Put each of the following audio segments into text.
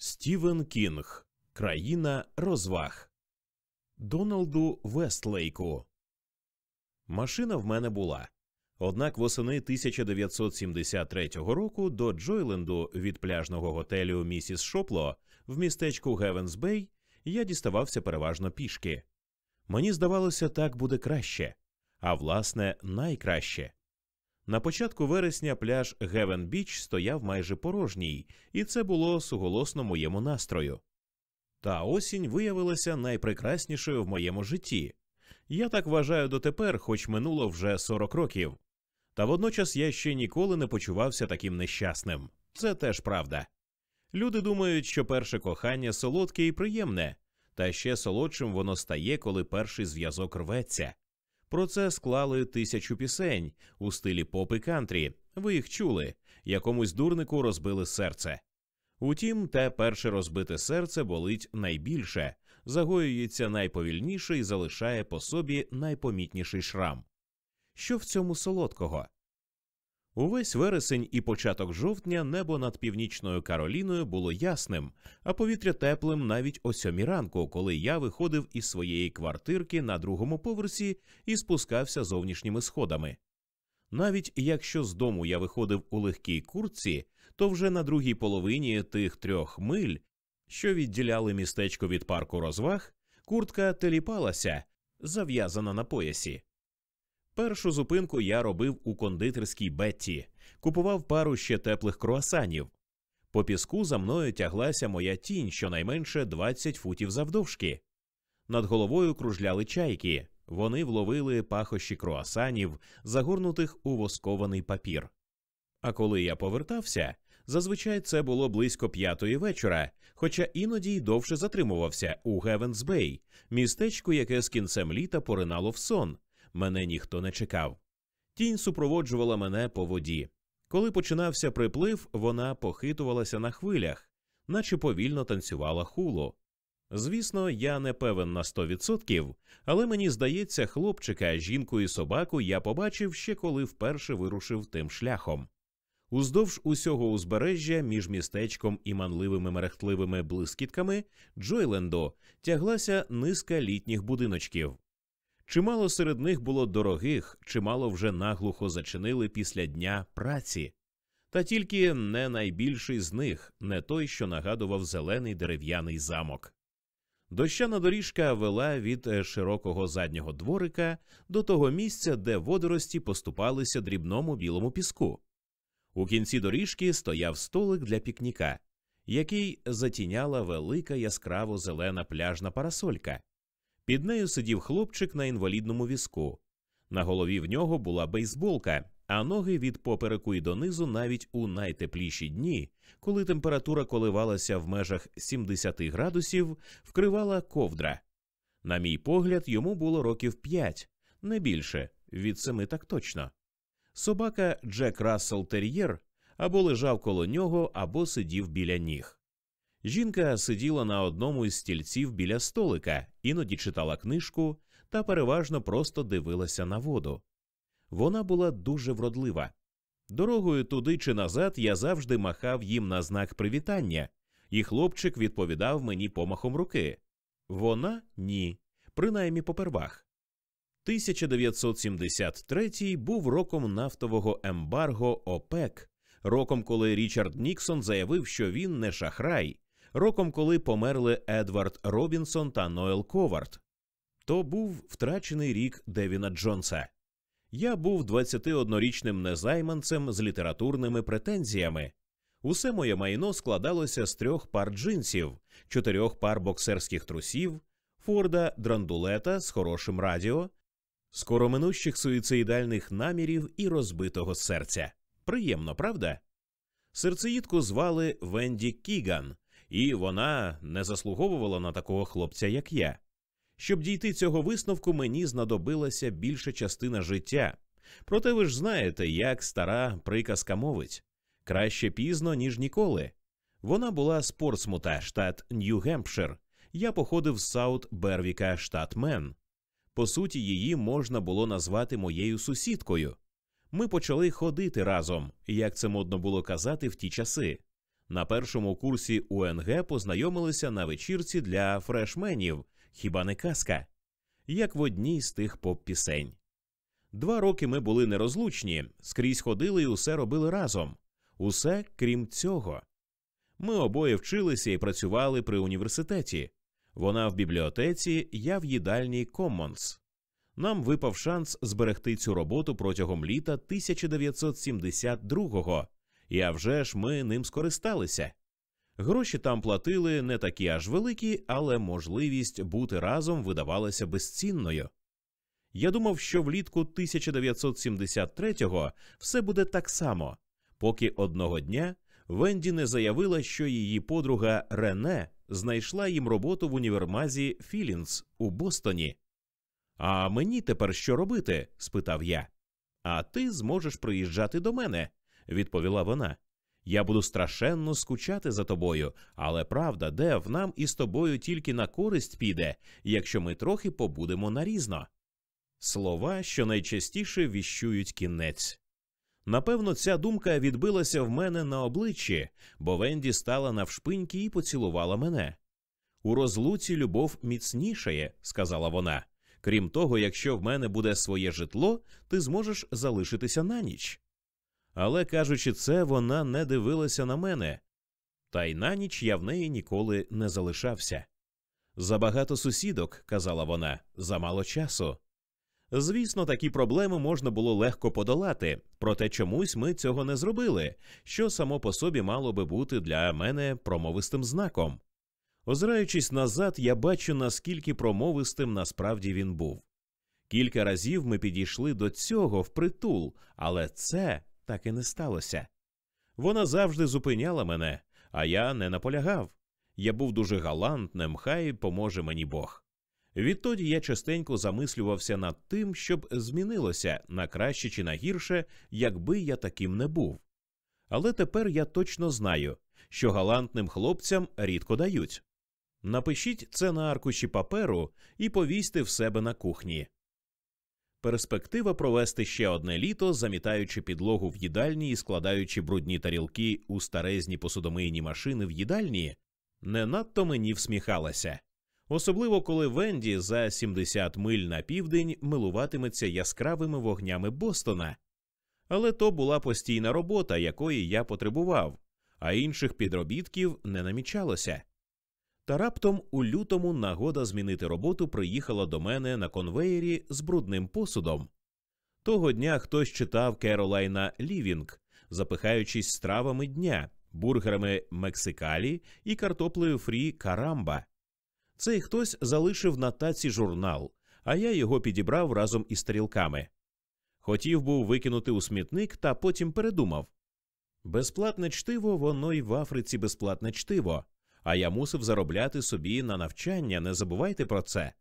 Стівен Кінг Країна розваг Доналду Вестлейку. Машина в мене була. Однак восени 1973 року до Джойленду від пляжного готелю Місіс Шопло в містечку Гевенсбей я діставався переважно пішки. Мені здавалося, так буде краще, а власне, найкраще. На початку вересня пляж Гевен Біч стояв майже порожній, і це було суголосно моєму настрою. Та осінь виявилася найпрекраснішою в моєму житті. Я так вважаю дотепер, хоч минуло вже 40 років. Та водночас я ще ніколи не почувався таким нещасним. Це теж правда. Люди думають, що перше кохання солодке і приємне, та ще солодшим воно стає, коли перший зв'язок рветься. Про це склали тисячу пісень у стилі поп і кантрі. Ви їх чули, якомусь дурнику розбили серце. Утім, те перше розбите серце болить найбільше, загоюється найповільніше і залишає по собі найпомітніший шрам. Що в цьому солодкого? Увесь вересень і початок жовтня небо над північною Кароліною було ясним, а повітря теплим навіть о сьомій ранку, коли я виходив із своєї квартирки на другому поверсі і спускався зовнішніми сходами. Навіть якщо з дому я виходив у легкій куртці, то вже на другій половині тих трьох миль, що відділяли містечко від парку розваг, куртка теліпалася, зав'язана на поясі. Першу зупинку я робив у кондитерській Бетті, купував пару ще теплих круасанів. По піску за мною тяглася моя тінь щонайменше 20 футів завдовжки. Над головою кружляли чайки, вони вловили пахощі круасанів, загорнутих у воскований папір. А коли я повертався, зазвичай це було близько п'ятої вечора, хоча іноді й довше затримувався у Гевенсбей, містечку, яке з кінцем літа поринало в сон мене ніхто не чекав. Тінь супроводжувала мене по воді. Коли починався приплив, вона похитувалася на хвилях, наче повільно танцювала хулу. Звісно, я не певен на сто відсотків, але мені здається, хлопчика, жінку і собаку я побачив ще коли вперше вирушив тим шляхом. Уздовж усього узбережжя між містечком і манливими мерехтливими блискітками Джойленду тяглася низка літніх будиночків. Чимало серед них було дорогих, чимало вже наглухо зачинили після дня праці. Та тільки не найбільший з них, не той, що нагадував зелений дерев'яний замок. Дощана доріжка вела від е, широкого заднього дворика до того місця, де водорості поступалися дрібному білому піску. У кінці доріжки стояв столик для пікніка, який затіняла велика яскраво зелена пляжна парасолька. Під нею сидів хлопчик на інвалідному візку. На голові в нього була бейсболка, а ноги від попереку й донизу навіть у найтепліші дні, коли температура коливалася в межах 70 градусів, вкривала ковдра. На мій погляд, йому було років п'ять, не більше, від семи так точно. Собака Джек Рассел Тер'єр або лежав коло нього, або сидів біля ніг. Жінка сиділа на одному із стільців біля столика, іноді читала книжку та переважно просто дивилася на воду. Вона була дуже вродлива. Дорогою туди чи назад я завжди махав їм на знак привітання, і хлопчик відповідав мені помахом руки. Вона ні, принаймні попервах. 1973 був роком нафтового ембарго ОПЕК, роком, коли Річард Ніксон заявив, що він не шахрай, роком, коли померли Едвард Робінсон та Ноел Ковард. То був втрачений рік Девіна Джонса. Я був 21-річним незайманцем з літературними претензіями. Усе моє майно складалося з трьох пар джинсів, чотирьох пар боксерських трусів, Форда Драндулета з хорошим радіо, скороминущих суїцидальних намірів і розбитого серця. Приємно, правда? Серцеїдку звали Венді Кіган, і вона не заслуговувала на такого хлопця, як я. Щоб дійти цього висновку, мені знадобилася більша частина життя. Проте ви ж знаєте, як стара приказка мовить краще пізно, ніж ніколи. Вона була з Портсмута, штат Нью-Гемпшир. Я походив з Саут Бервіка, штат Мен. По суті, її можна було назвати моєю сусідкою. Ми почали ходити разом, як це модно було казати в ті часи. На першому курсі УНГ познайомилися на вечірці для фрешменів, хіба не казка, як в одній з тих поп-пісень. Два роки ми були нерозлучні, скрізь ходили і усе робили разом. Усе крім цього. Ми обоє вчилися і працювали при університеті. Вона в бібліотеці, я в їдальні Commons. Нам випав шанс зберегти цю роботу протягом літа 1972-го, і а вже ж ми ним скористалися. Гроші там платили не такі аж великі, але можливість бути разом видавалася безцінною. Я думав, що влітку 1973-го все буде так само, поки одного дня Венді не заявила, що її подруга Рене знайшла їм роботу в універмазі Філінс у Бостоні. А мені тепер що робити? спитав я. А ти зможеш приїжджати до мене, відповіла вона. Я буду страшенно скучати за тобою, але правда, Дев, нам із тобою тільки на користь піде, якщо ми трохи побудемо нарізно. Слова, що найчастіше віщують кінець. Напевно, ця думка відбилася в мене на обличчі, бо Венді стала навшпиньки і поцілувала мене. У розлуці любов міцнішає, сказала вона. Крім того, якщо в мене буде своє житло, ти зможеш залишитися на ніч. Але кажучи це, вона не дивилася на мене, та й на ніч я в неї ніколи не залишався. Забагато сусідок, казала вона, замало часу. Звісно, такі проблеми можна було легко подолати, проте чомусь ми цього не зробили, що само по собі мало би бути для мене промовистим знаком. Озираючись назад, я бачу, наскільки промовистим насправді він був. Кілька разів ми підійшли до цього впритул, але це так і не сталося. Вона завжди зупиняла мене, а я не наполягав. Я був дуже галантним, хай поможе мені Бог. Відтоді я частенько замислювався над тим, щоб змінилося на краще чи на гірше, якби я таким не був. Але тепер я точно знаю, що галантним хлопцям рідко дають. Напишіть це на аркуші паперу і повісьте в себе на кухні. Перспектива провести ще одне літо, замітаючи підлогу в їдальні і складаючи брудні тарілки у старезні посудомийні машини в їдальні, не надто мені всміхалася особливо коли Венді за 70 миль на південь милуватиметься яскравими вогнями Бостона. Але то була постійна робота, якої я потребував, а інших підробітків не намічалося. Та раптом у лютому нагода змінити роботу приїхала до мене на конвеєрі з брудним посудом. Того дня хтось читав Керолайна Лівінг, запихаючись стравами дня, бургерами Мексикалі і картоплею фрі Карамба. Цей хтось залишив на таці журнал, а я його підібрав разом із тарілками. Хотів був викинути у смітник, та потім передумав безплатне чтиво, воно й в Африці безплатне чтиво, а я мусив заробляти собі на навчання, не забувайте про це.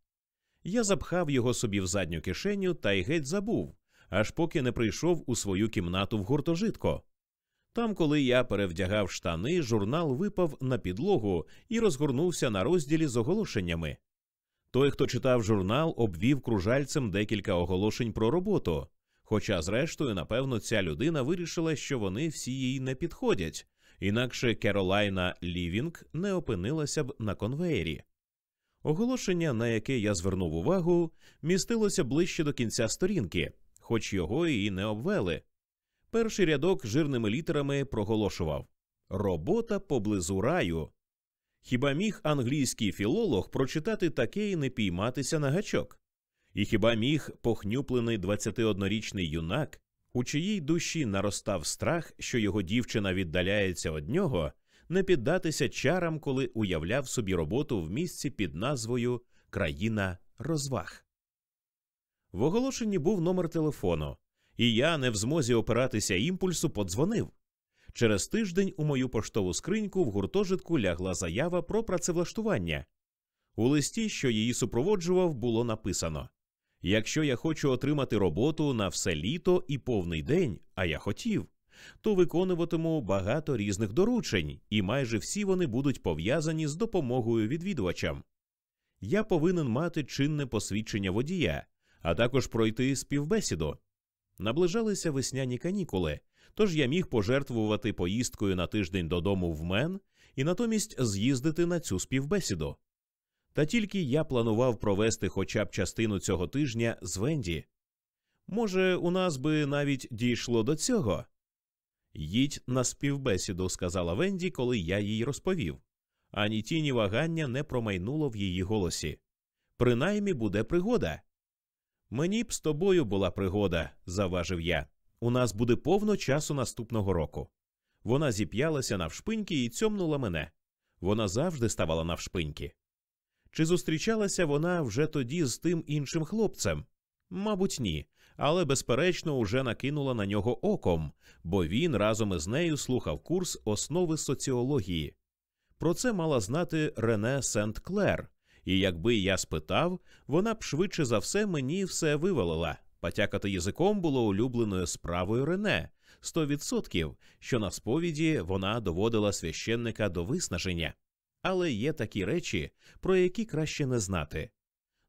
Я запхав його собі в задню кишеню та й геть забув, аж поки не прийшов у свою кімнату в гуртожитко. Там, коли я перевдягав штани, журнал випав на підлогу і розгорнувся на розділі з оголошеннями. Той, хто читав журнал, обвів кружальцем декілька оголошень про роботу. Хоча, зрештою, напевно, ця людина вирішила, що вони всі їй не підходять, інакше Керолайна Лівінг не опинилася б на конвеєрі. Оголошення, на яке я звернув увагу, містилося ближче до кінця сторінки, хоч його і не обвели. Перший рядок жирними літерами проголошував Робота поблизу раю. Хіба міг англійський філолог прочитати таке і не пійматися на гачок? І хіба міг похнюплений 21-річний юнак, у чиїй душі наростав страх, що його дівчина віддаляється від нього, не піддатися чарам, коли уявляв собі роботу в місці під назвою Країна розваг? В оголошенні був номер телефону і я, не в змозі опиратися імпульсу, подзвонив. Через тиждень у мою поштову скриньку в гуртожитку лягла заява про працевлаштування. У листі, що її супроводжував, було написано Якщо я хочу отримати роботу на все літо і повний день, а я хотів, то виконуватиму багато різних доручень, і майже всі вони будуть пов'язані з допомогою відвідувачам. Я повинен мати чинне посвідчення водія, а також пройти співбесіду. Наближалися весняні канікули, Тож я міг пожертвувати поїздкою на тиждень додому в мен і натомість з'їздити на цю співбесіду. Та тільки я планував провести хоча б частину цього тижня з Венді. Може, у нас би навіть дійшло до цього. Їдь на співбесіду, сказала Венді, коли я їй розповів. Ані тіні вагання не промайнуло в її голосі. Принаймні буде пригода. Мені б з тобою була пригода, заважив я. У нас буде повно часу наступного року. Вона зіп'ялася навшпиньки і цьомнула мене. Вона завжди ставала навшпиньки. Чи зустрічалася вона вже тоді з тим іншим хлопцем? Мабуть, ні, але безперечно уже накинула на нього оком, бо він разом із нею слухав курс основи соціології. Про це мала знати Рене Сент Клер, і якби я спитав, вона б швидше за все мені все вивалила. Потякати язиком було улюбленою справою Рене сто відсотків, що на сповіді вона доводила священника до виснаження. Але є такі речі, про які краще не знати.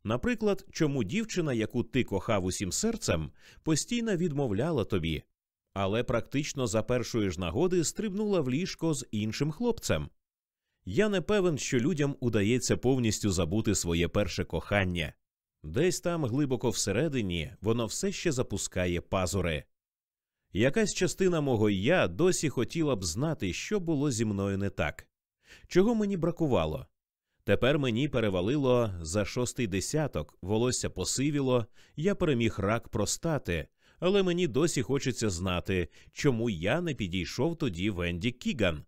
Наприклад, чому дівчина, яку ти кохав усім серцем, постійно відмовляла тобі, але практично за першої ж нагоди стрибнула в ліжко з іншим хлопцем. Я не певен, що людям удається повністю забути своє перше кохання. Десь там глибоко всередині воно все ще запускає пазури. Якась частина мого я досі хотіла б знати, що було зі мною не так, чого мені бракувало. Тепер мені перевалило за шостий десяток, волосся посивіло, я переміг рак простати, але мені досі хочеться знати, чому я не підійшов тоді Венді Кіган.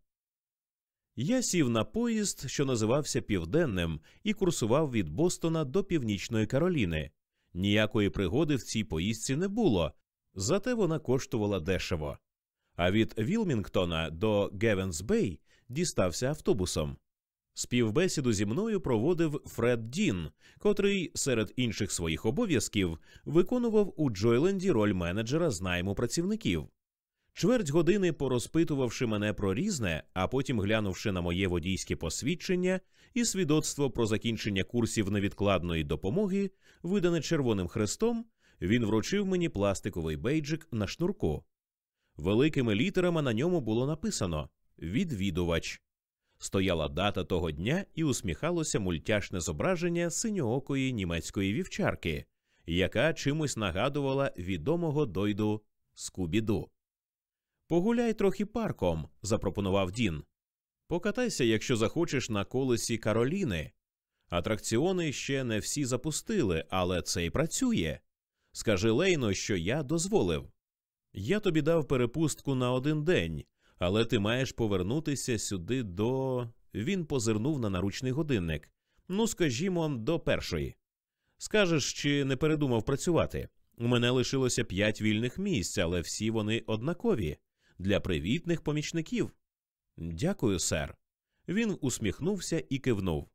Я сів на поїзд, що називався Південним, і курсував від Бостона до Північної Кароліни. Ніякої пригоди в цій поїздці не було, зате вона коштувала дешево. А від Вілмінгтона до Гевенс Бей дістався автобусом. Співбесіду зі мною проводив Фред Дін, котрий серед інших своїх обов'язків виконував у Джойленді роль менеджера з найму працівників. Чверть години порозпитувавши мене про різне, а потім глянувши на моє водійське посвідчення і свідоцтво про закінчення курсів невідкладної допомоги, видане Червоним хрестом, він вручив мені пластиковий бейджик на шнурку. Великими літерами на ньому було написано Відвідувач. Стояла дата того дня і усміхалося мультяшне зображення синьоокої німецької вівчарки, яка чимось нагадувала відомого дойду Скубіду. Погуляй трохи парком, запропонував Дін. Покатайся, якщо захочеш на колесі Кароліни. Атракціони ще не всі запустили, але це й працює. Скажи Лейно, що я дозволив. Я тобі дав перепустку на один день, але ти маєш повернутися сюди до. Він позирнув на наручний годинник. Ну, скажімо, до першої. Скажеш, чи не передумав працювати? У мене лишилося п'ять вільних місць, але всі вони однакові для привітних помічників. Дякую, сер. Він усміхнувся і кивнув.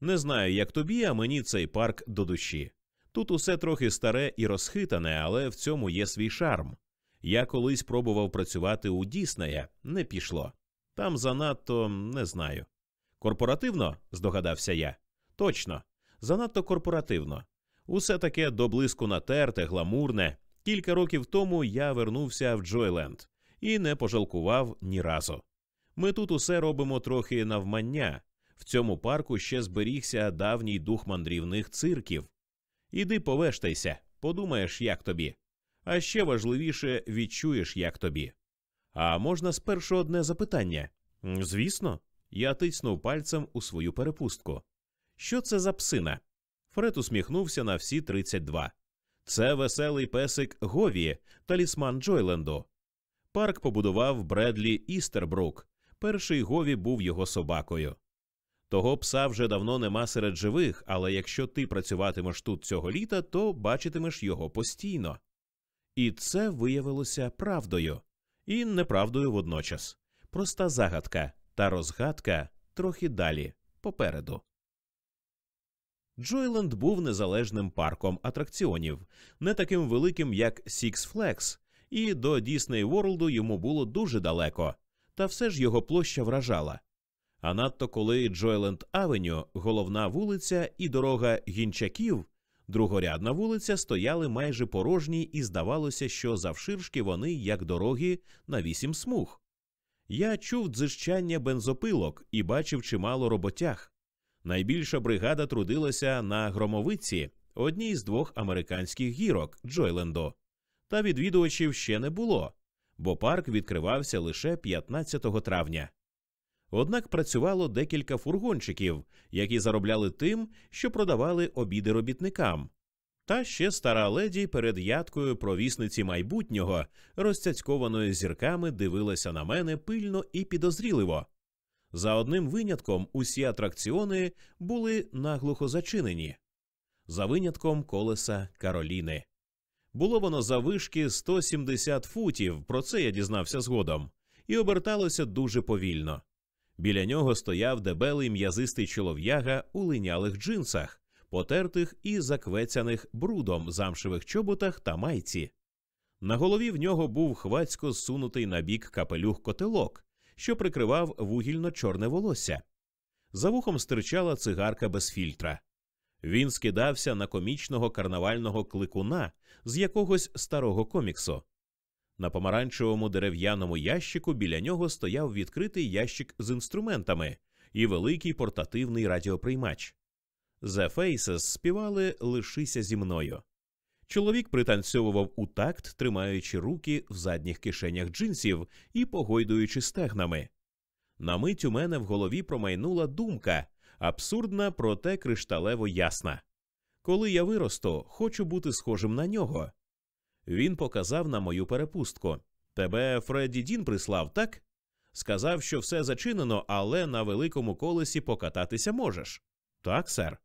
Не знаю, як тобі, а мені цей парк до душі. Тут усе трохи старе і розхитане, але в цьому є свій шарм. Я колись пробував працювати у Діснея, не пішло. Там занадто не знаю. Корпоративно, здогадався я. Точно, занадто корпоративно. Усе таке до натерте, гламурне. Кілька років тому я вернувся в Джойленд і не пожалкував ні разу. Ми тут усе робимо трохи навмання. В цьому парку ще зберігся давній дух мандрівних цирків. Іди повештайся, подумаєш, як тобі. А ще важливіше відчуєш, як тобі. А можна спершу одне запитання? Звісно, я тицнув пальцем у свою перепустку. Що це за псина? Фред усміхнувся на всі 32. Це веселий песик Гові, талісман Джойленду. Парк побудував Бредлі Істербрук. Перший Гові був його собакою. Того пса вже давно нема серед живих, але якщо ти працюватимеш тут цього літа, то бачитимеш його постійно. І це виявилося правдою, і неправдою водночас. Проста загадка та розгадка трохи далі попереду. Джойленд був незалежним парком атракціонів, не таким великим, як Six Flags, і до Дісней Ворлду йому було дуже далеко, та все ж його площа вражала. А надто коли Джойленд Авеню, головна вулиця і дорога гінчаків Другорядна вулиця стояли майже порожні, і здавалося, що завширшки вони як дороги на вісім смуг. Я чув дзижчання бензопилок і бачив чимало роботяг. Найбільша бригада трудилася на громовиці, одній з двох американських гірок Джойленду. Та відвідувачів ще не було, бо парк відкривався лише 15 травня. Однак працювало декілька фургончиків, які заробляли тим, що продавали обіди робітникам. Та ще стара леді перед ядкою провісниці майбутнього, розцяцькованою зірками, дивилася на мене пильно і підозріливо. За одним винятком усі атракціони були наглухо зачинені, за винятком колеса Кароліни. Було воно завишки 170 футів, про це я дізнався згодом, і оберталося дуже повільно. Біля нього стояв дебелий м'язистий чолов'яга у линялих джинсах, потертих і заквецяних брудом замшевих чоботах та майці. На голові в нього був хвацько зсунутий на бік капелюх котелок, що прикривав вугільно чорне волосся. За вухом стирчала цигарка без фільтра. Він скидався на комічного карнавального кликуна з якогось старого коміксу. На помаранчевому дерев'яному ящику біля нього стояв відкритий ящик з інструментами і великий портативний радіоприймач. The Faces співали Лишися зі мною. Чоловік пританцьовував у такт, тримаючи руки в задніх кишенях джинсів і погойдуючи стегнами. На мить у мене в голові промайнула думка, абсурдна, проте кришталево ясна. Коли я виросту, хочу бути схожим на нього. Він показав на мою перепустку. Тебе Фредді Дін прислав, так? Сказав, що все зачинено, але на великому колесі покататися можеш. Так, сер.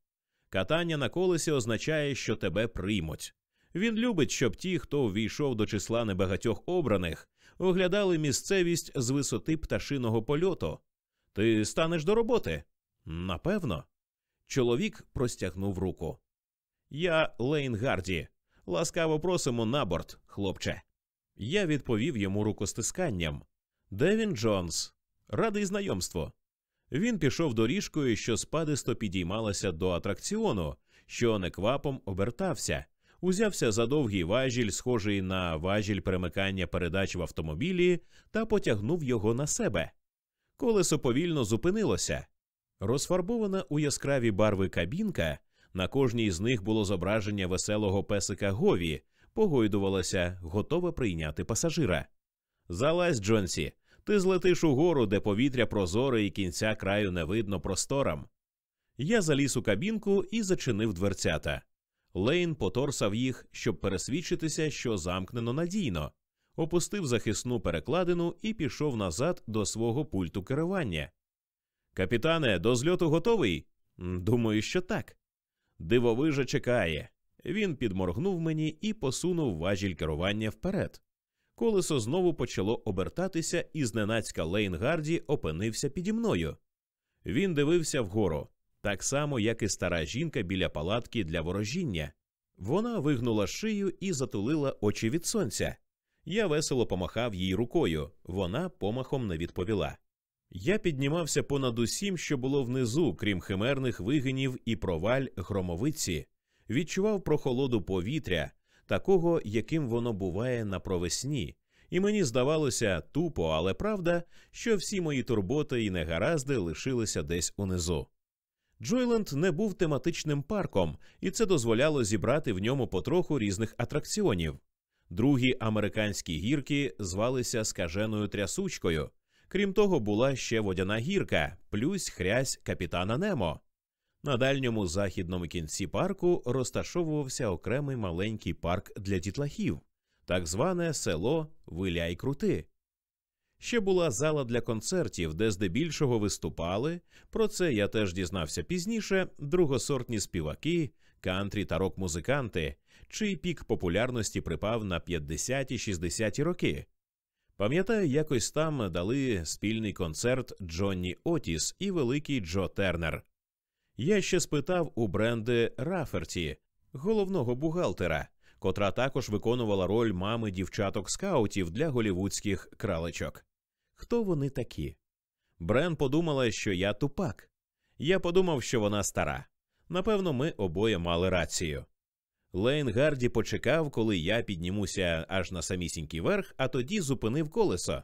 Катання на колесі означає, що тебе приймуть. Він любить, щоб ті, хто увійшов до числа небагатьох обраних, оглядали місцевість з висоти пташиного польоту. Ти станеш до роботи? Напевно. Чоловік простягнув руку. Я Лейн Гарді. Ласкаво просимо на борт, хлопче. Я відповів йому рукостисканням. Девін Джонс, радий знайомству. Він пішов доріжкою, що спадисто підіймалася до атракціону, що неквапом обертався, узявся за довгий важіль, схожий на важіль перемикання передач в автомобілі, та потягнув його на себе. Колесо повільно зупинилося. Розфарбована у яскраві барви кабінка, на кожній з них було зображення веселого песика Гові, погойдувалося, готове прийняти пасажира. Залазь, Джонсі, ти злетиш угору, де повітря прозоре і кінця краю не видно просторам. Я заліз у кабінку і зачинив дверцята. Лейн поторсав їх, щоб пересвідчитися, що замкнено надійно, опустив захисну перекладину і пішов назад до свого пульту керування. Капітане, до зльоту готовий? Думаю, що так. Дивовижа чекає. Він підморгнув мені і посунув важіль керування вперед. Колесо знову почало обертатися, і зненацька Лейнгарді опинився піді мною. Він дивився вгору, так само, як і стара жінка біля палатки для ворожіння. Вона вигнула шию і затулила очі від сонця. Я весело помахав їй рукою, вона помахом не відповіла. Я піднімався понад усім, що було внизу, крім химерних вигинів і проваль громовиці, відчував прохолоду повітря, такого, яким воно буває на провесні, і мені здавалося тупо, але правда, що всі мої турботи і негаразди лишилися десь унизу. Джойленд не був тематичним парком, і це дозволяло зібрати в ньому потроху різних атракціонів. Другі американські гірки звалися скаженою трясучкою. Крім того, була ще водяна гірка, плюс хрязь капітана Немо. На дальньому західному кінці парку розташовувався окремий маленький парк для дітлахів, так зване село Виляй Крути. Ще була зала для концертів, де здебільшого виступали. Про це я теж дізнався пізніше. Другосортні співаки, кантрі та рок-музиканти, чий пік популярності припав на 50-60-ті роки. Пам'ятаю, якось там дали спільний концерт Джонні Отіс і великий Джо Тернер. Я ще спитав у Бренди Раферті, головного бухгалтера, котра також виконувала роль мами дівчаток скаутів для голівудських кралечок. Хто вони такі? Брен подумала, що я тупак. Я подумав, що вона стара. Напевно, ми обоє мали рацію. Лейн Гарді почекав, коли я піднімуся аж на самісінький верх, а тоді зупинив колесо.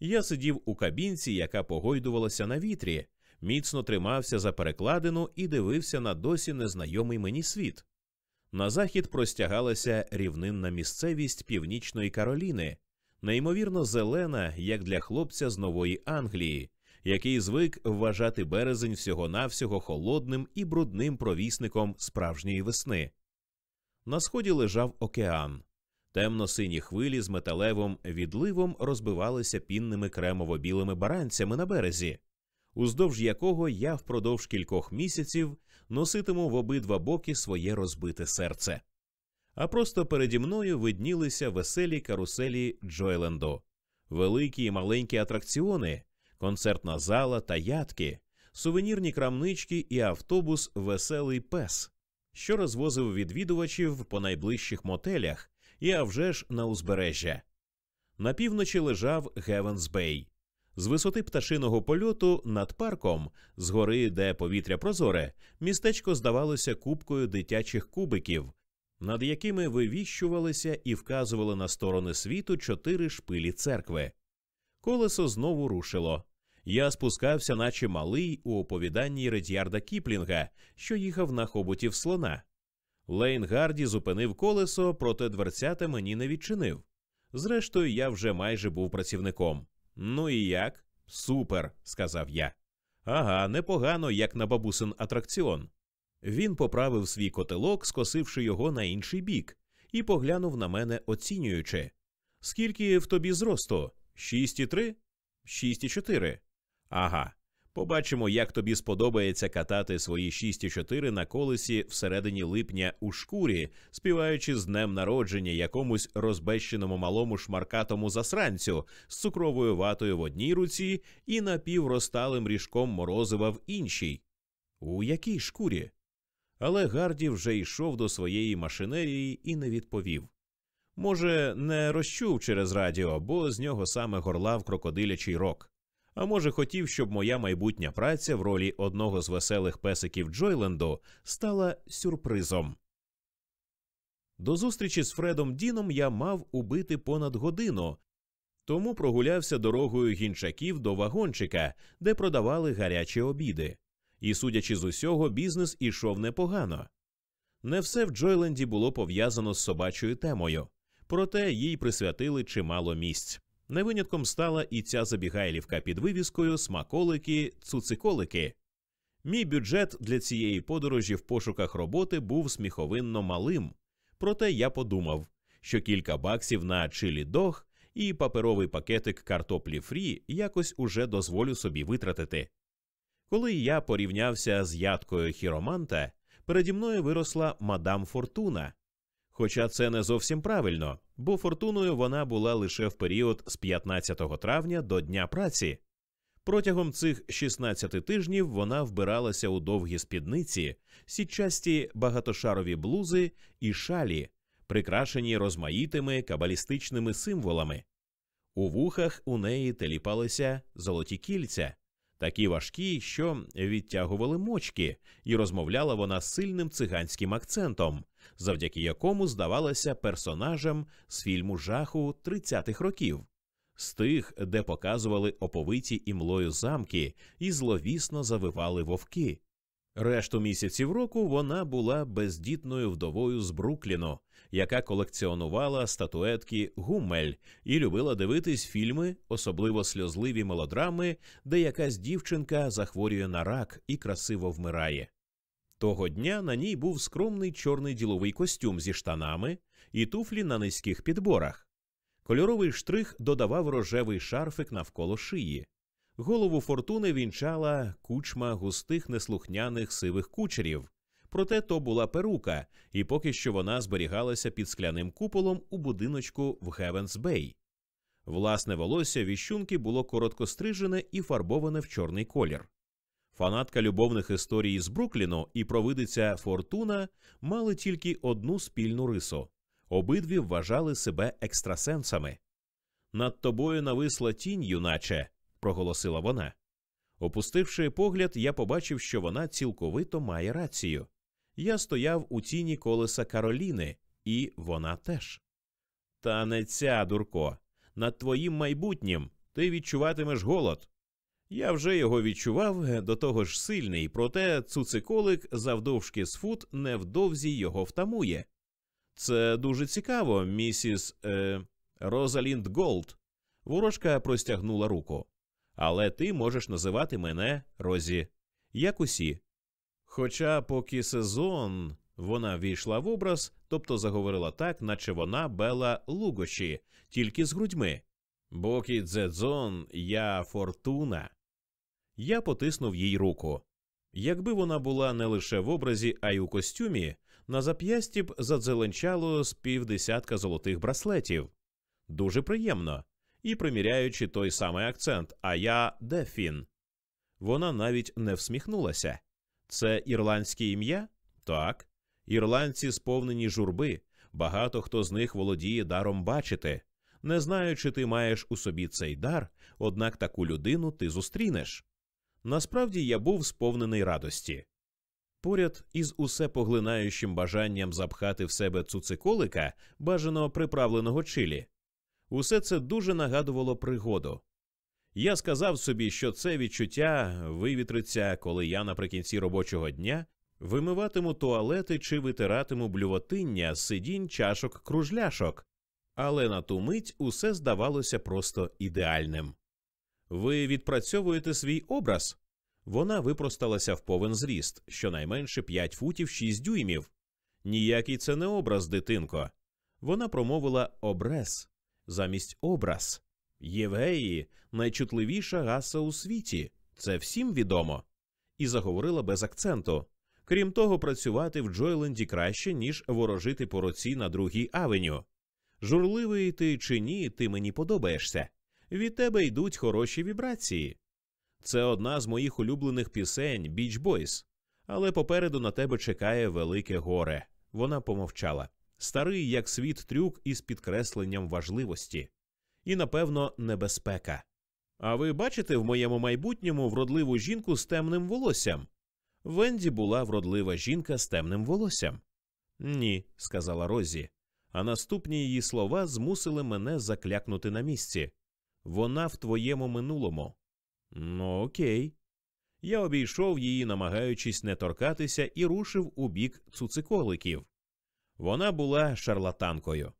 Я сидів у кабінці, яка погойдувалася на вітрі, міцно тримався за перекладину і дивився на досі незнайомий мені світ. На захід простягалася рівнинна місцевість Північної Кароліни, неймовірно зелена, як для хлопця з нової Англії, який звик вважати березень всього навсього холодним і брудним провісником справжньої весни. На сході лежав океан. Темно-сині хвилі з металевим відливом розбивалися пінними кремово-білими баранцями на березі, уздовж якого я впродовж кількох місяців носитиму в обидва боки своє розбите серце. А просто переді мною виднілися веселі каруселі Джойленду, великі і маленькі атракціони, концертна зала та ядки, сувенірні крамнички і автобус Веселий пес, що розвозив відвідувачів по найближчих мотелях і а вже ж на узбережжя. На півночі лежав Гевенс Бей. З висоти пташиного польоту над парком, з гори, де повітря прозоре, містечко здавалося кубкою дитячих кубиків, над якими вивіщувалися і вказували на сторони світу чотири шпилі церкви. Колесо знову рушило. Я спускався, наче малий, у оповіданні Редьярда Кіплінга, що їхав на хоботів слона. Лейн Гарді зупинив колесо, проте дверцята мені не відчинив. Зрештою, я вже майже був працівником. Ну і як? Супер, сказав я. Ага, непогано, як на бабусин атракціон. Він поправив свій котелок, скосивши його на інший бік, і поглянув на мене, оцінюючи. Скільки в тобі зросту? Шість і три? Шість і чотири. Ага. Побачимо, як тобі сподобається катати свої 6,4 на колесі всередині липня у шкурі, співаючи з днем народження якомусь розбещеному малому шмаркатому засранцю з цукровою ватою в одній руці і напівросталим ріжком морозива в іншій. У якій шкурі? Але Гарді вже йшов до своєї машинерії і не відповів. Може, не розчув через радіо, бо з нього саме горлав крокодилячий рок. А може, хотів, щоб моя майбутня праця в ролі одного з веселих песиків Джойленду стала сюрпризом. До зустрічі з Фредом Діном я мав убити понад годину, тому прогулявся дорогою гінчаків до вагончика, де продавали гарячі обіди. І, судячи з усього, бізнес ішов непогано. Не все в Джойленді було пов'язано з собачою темою, проте їй присвятили чимало місць. Не винятком стала і ця забігайлівка під вивіскою смаколики, цуциколики. Мій бюджет для цієї подорожі в пошуках роботи був сміховинно малим, проте я подумав, що кілька баксів на чилі дог і паперовий пакетик картоплі фрі якось уже дозволю собі витратити. Коли я порівнявся з ядкою хіроманта, переді мною виросла мадам Фортуна, Хоча це не зовсім правильно, бо фортуною вона була лише в період з 15 травня до Дня праці. Протягом цих 16 тижнів вона вбиралася у довгі спідниці, сітчасті багатошарові блузи і шалі, прикрашені розмаїтими кабалістичними символами. У вухах у неї теліпалися золоті кільця, такі важкі, що відтягували мочки, і розмовляла вона з сильним циганським акцентом, завдяки якому здавалася персонажем з фільму жаху 30-х років, з тих, де показували оповиті імлою замки і зловісно завивали вовки. Решту місяців року вона була бездітною вдовою з Брукліну, яка колекціонувала статуетки Гуммель і любила дивитись фільми, особливо сльозливі мелодрами, де якась дівчинка захворює на рак і красиво вмирає. Того дня на ній був скромний чорний діловий костюм зі штанами і туфлі на низьких підборах. Кольоровий штрих додавав рожевий шарфик навколо шиї. Голову фортуни вінчала кучма густих неслухняних сивих кучерів, проте то була перука, і поки що вона зберігалася під скляним куполом у будиночку в Гевенс Бей. Власне волосся віщунки було коротко стрижене і фарбоване в чорний колір. Фанатка любовних історій з Брукліну і провидиця Фортуна мали тільки одну спільну рису обидві вважали себе екстрасенсами. Над тобою нависла тінь, юначе, проголосила вона. Опустивши погляд, я побачив, що вона цілковито має рацію. Я стояв у тіні колеса Кароліни, і вона теж. Та не ця, дурко, над твоїм майбутнім ти відчуватимеш голод. Я вже його відчував до того ж сильний, проте цуциколик завдовжки з фут невдовзі його втамує. Це дуже цікаво, місіс е, Розалінд Голд. Ворожка простягнула руку. Але ти можеш називати мене Розі, як усі. Хоча поки сезон вона ввійшла в образ, тобто заговорила так, наче вона Бела Лугоші, тільки з грудьми. Бокі дзедзон, я фортуна. Я потиснув їй руку. Якби вона була не лише в образі, а й у костюмі, на зап'ясті б задзеленчало з півдесятка золотих браслетів. Дуже приємно. І приміряючи той самий акцент, а я Дефін. Вона навіть не всміхнулася. Це ірландське ім'я? Так. Ірландці сповнені журби, багато хто з них володіє даром бачити. Не знаю, чи ти маєш у собі цей дар, однак таку людину ти зустрінеш. Насправді я був сповнений радості. Поряд із усе поглинаючим бажанням запхати в себе цуциколика, бажано приправленого чилі. Усе це дуже нагадувало пригоду. Я сказав собі, що це відчуття вивітриться, коли я наприкінці робочого дня вимиватиму туалети чи витиратиму блювотиння з сидінь чашок кружляшок, але на ту мить усе здавалося просто ідеальним. Ви відпрацьовуєте свій образ. Вона випросталася в повен зріст, щонайменше 5 футів 6 дюймів. Ніякий це не образ, дитинко. Вона промовила обрез замість образ. Євгеї найчутливіша гаса у світі, це всім відомо. І заговорила без акценту. Крім того, працювати в Джойленді краще, ніж ворожити по році на другій авеню. Журливий ти чи ні, ти мені подобаєшся. Від тебе йдуть хороші вібрації. Це одна з моїх улюблених пісень Біч Бойс. Але попереду на тебе чекає велике горе. Вона помовчала старий, як світ трюк із підкресленням важливості, і, напевно, небезпека. А ви бачите в моєму майбутньому вродливу жінку з темним волоссям? Венді була вродлива жінка з темним волоссям. Ні, сказала Розі, а наступні її слова змусили мене заклякнути на місці. Вона в твоєму минулому. Ну, окей. Я обійшов її, намагаючись не торкатися, і рушив у бік цуциколиків. Вона була шарлатанкою.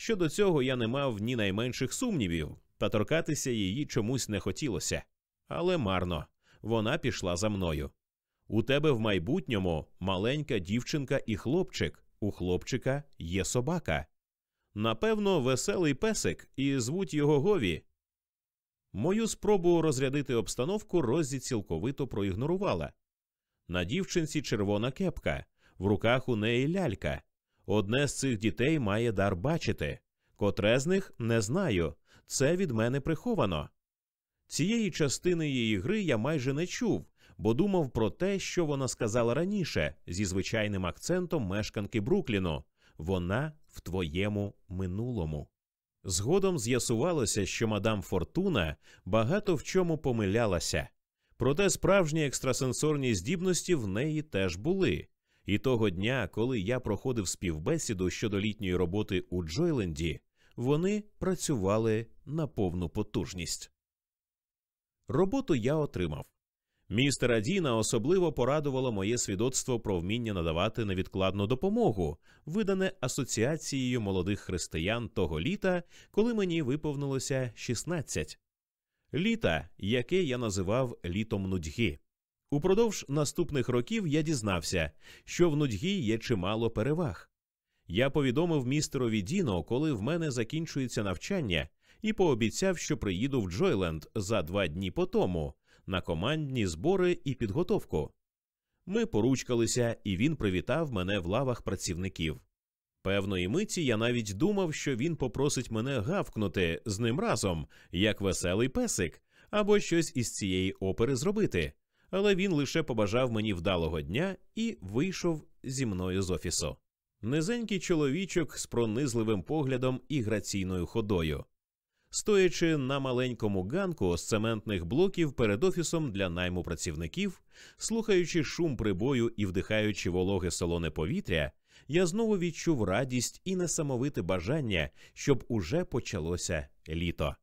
Щодо цього я не мав ні найменших сумнівів, та торкатися її чомусь не хотілося. Але марно, вона пішла за мною. У тебе в майбутньому маленька дівчинка і хлопчик, у хлопчика є собака. Напевно, веселий песик, і звуть його Гові. Мою спробу розрядити обстановку Розі цілковито проігнорувала. На дівчинці червона кепка, в руках у неї лялька. Одне з цих дітей має дар бачити, котре з них не знаю, це від мене приховано. Цієї частини її гри я майже не чув, бо думав про те, що вона сказала раніше, зі звичайним акцентом мешканки Брукліну вона в твоєму минулому. Згодом з'ясувалося, що мадам Фортуна багато в чому помилялася, проте справжні екстрасенсорні здібності в неї теж були. І того дня, коли я проходив співбесіду щодо літньої роботи у Джойленді, вони працювали на повну потужність. Роботу я отримав. Містера Діна особливо порадувало моє свідоцтво про вміння надавати невідкладну допомогу, видане асоціацією молодих християн того літа, коли мені виповнилося 16. літа, яке я називав літом нудьги. Упродовж наступних років я дізнався, що в нудьгі є чимало переваг. Я повідомив містерові Діно, коли в мене закінчується навчання, і пообіцяв, що приїду в Джойленд за два дні по тому на командні збори і підготовку. Ми поручкалися, і він привітав мене в лавах працівників. Певної миті я навіть думав, що він попросить мене гавкнути з ним разом, як веселий песик, або щось із цієї опери зробити але він лише побажав мені вдалого дня і вийшов зі мною з офісу. Низенький чоловічок з пронизливим поглядом і граційною ходою. Стоячи на маленькому ганку з цементних блоків перед офісом для найму працівників, слухаючи шум прибою і вдихаючи вологе солоне повітря, я знову відчув радість і несамовите бажання, щоб уже почалося літо.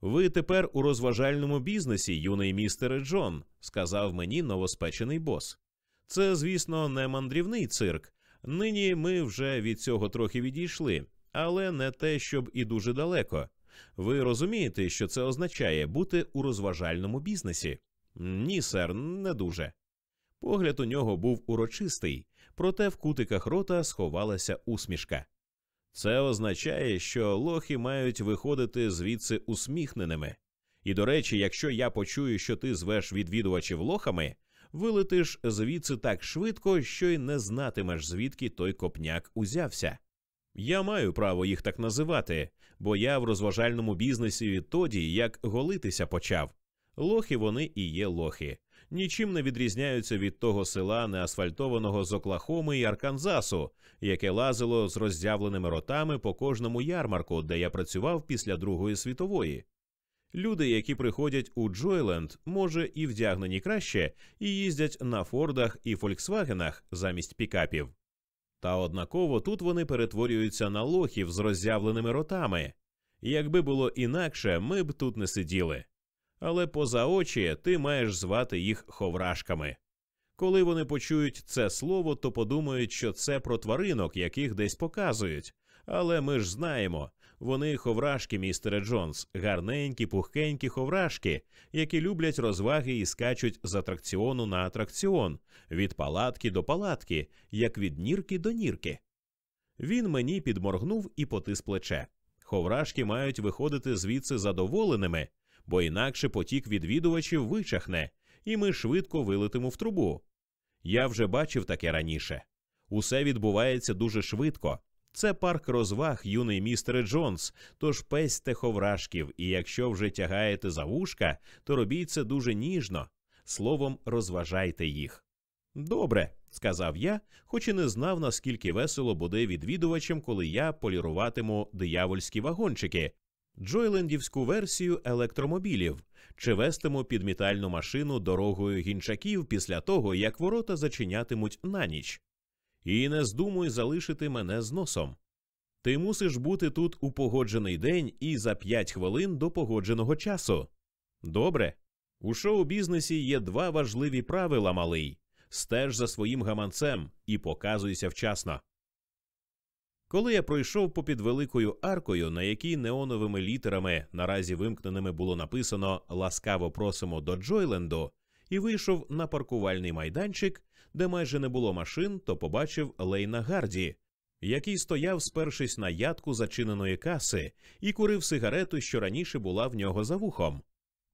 Ви тепер у розважальному бізнесі, юний містере Джон, сказав мені новоспечений бос. Це, звісно, не мандрівний цирк. Нині ми вже від цього трохи відійшли, але не те, щоб і дуже далеко. Ви розумієте, що це означає бути у розважальному бізнесі? Ні, сер, не дуже. Погляд у нього був урочистий, проте в кутиках рота сховалася усмішка. Це означає, що лохи мають виходити звідси усміхненими. І, до речі, якщо я почую, що ти звеш відвідувачів лохами, вилетиш звідси так швидко, що й не знатимеш, звідки той копняк узявся. Я маю право їх так називати, бо я в розважальному бізнесі відтоді, як голитися почав. Лохи вони і є лохи. Нічим не відрізняються від того села неасфальтованого з Оклахоми і Арканзасу, яке лазило з роззявленими ротами по кожному ярмарку, де я працював після Другої світової. Люди, які приходять у Джойленд, може, і вдягнені краще, і їздять на Фордах і Фольксвагенах замість пікапів. Та однаково тут вони перетворюються на лохів з роззявленими ротами. Якби було інакше, ми б тут не сиділи. Але поза очі ти маєш звати їх ховрашками. Коли вони почують це слово, то подумають, що це про тваринок, яких десь показують. Але ми ж знаємо, вони ховрашки, містере Джонс, гарненькі, пухкенькі ховрашки, які люблять розваги і скачуть з атракціону на атракціон, від палатки до палатки, як від нірки до нірки. Він мені підморгнув і потис плече. Ховрашки мають виходити звідси задоволеними, бо інакше потік відвідувачів вичахне, і ми швидко вилетимо в трубу. Я вже бачив таке раніше. Усе відбувається дуже швидко. Це парк розваг, юний містере Джонс, тож песьте ховрашків, і якщо вже тягаєте за вушка, то робіть це дуже ніжно. Словом, розважайте їх. Добре, сказав я, хоч і не знав, наскільки весело буде відвідувачем, коли я поліруватиму диявольські вагончики, джойлендівську версію електромобілів чи вестиму підмітальну машину дорогою гінчаків після того, як ворота зачинятимуть на ніч. І не здумуй залишити мене з носом. Ти мусиш бути тут у погоджений день і за п'ять хвилин до погодженого часу. Добре. У шоу бізнесі є два важливі правила, малий стеж за своїм гаманцем і показуйся вчасно. Коли я пройшов попід великою аркою, на якій неоновими літерами наразі вимкненими було написано Ласкаво просимо до Джойленду, і вийшов на паркувальний майданчик, де майже не було машин, то побачив Лейна Гарді, який стояв, спершись на ядку зачиненої каси, і курив сигарету, що раніше була в нього за вухом.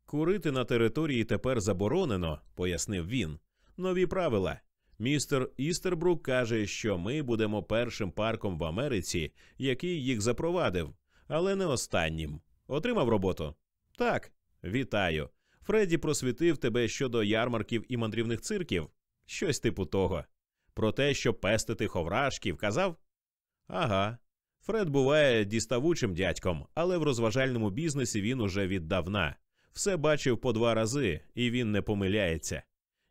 Курити на території тепер заборонено, пояснив він. Нові правила. Містер Істербрук каже, що ми будемо першим парком в Америці, який їх запровадив, але не останнім. Отримав роботу? Так, вітаю. Фредді просвітив тебе щодо ярмарків і мандрівних цирків, щось типу того. Про те, що пестити ховрашків, казав? Ага. Фред буває діставучим дядьком, але в розважальному бізнесі він уже віддавна. Все бачив по два рази, і він не помиляється.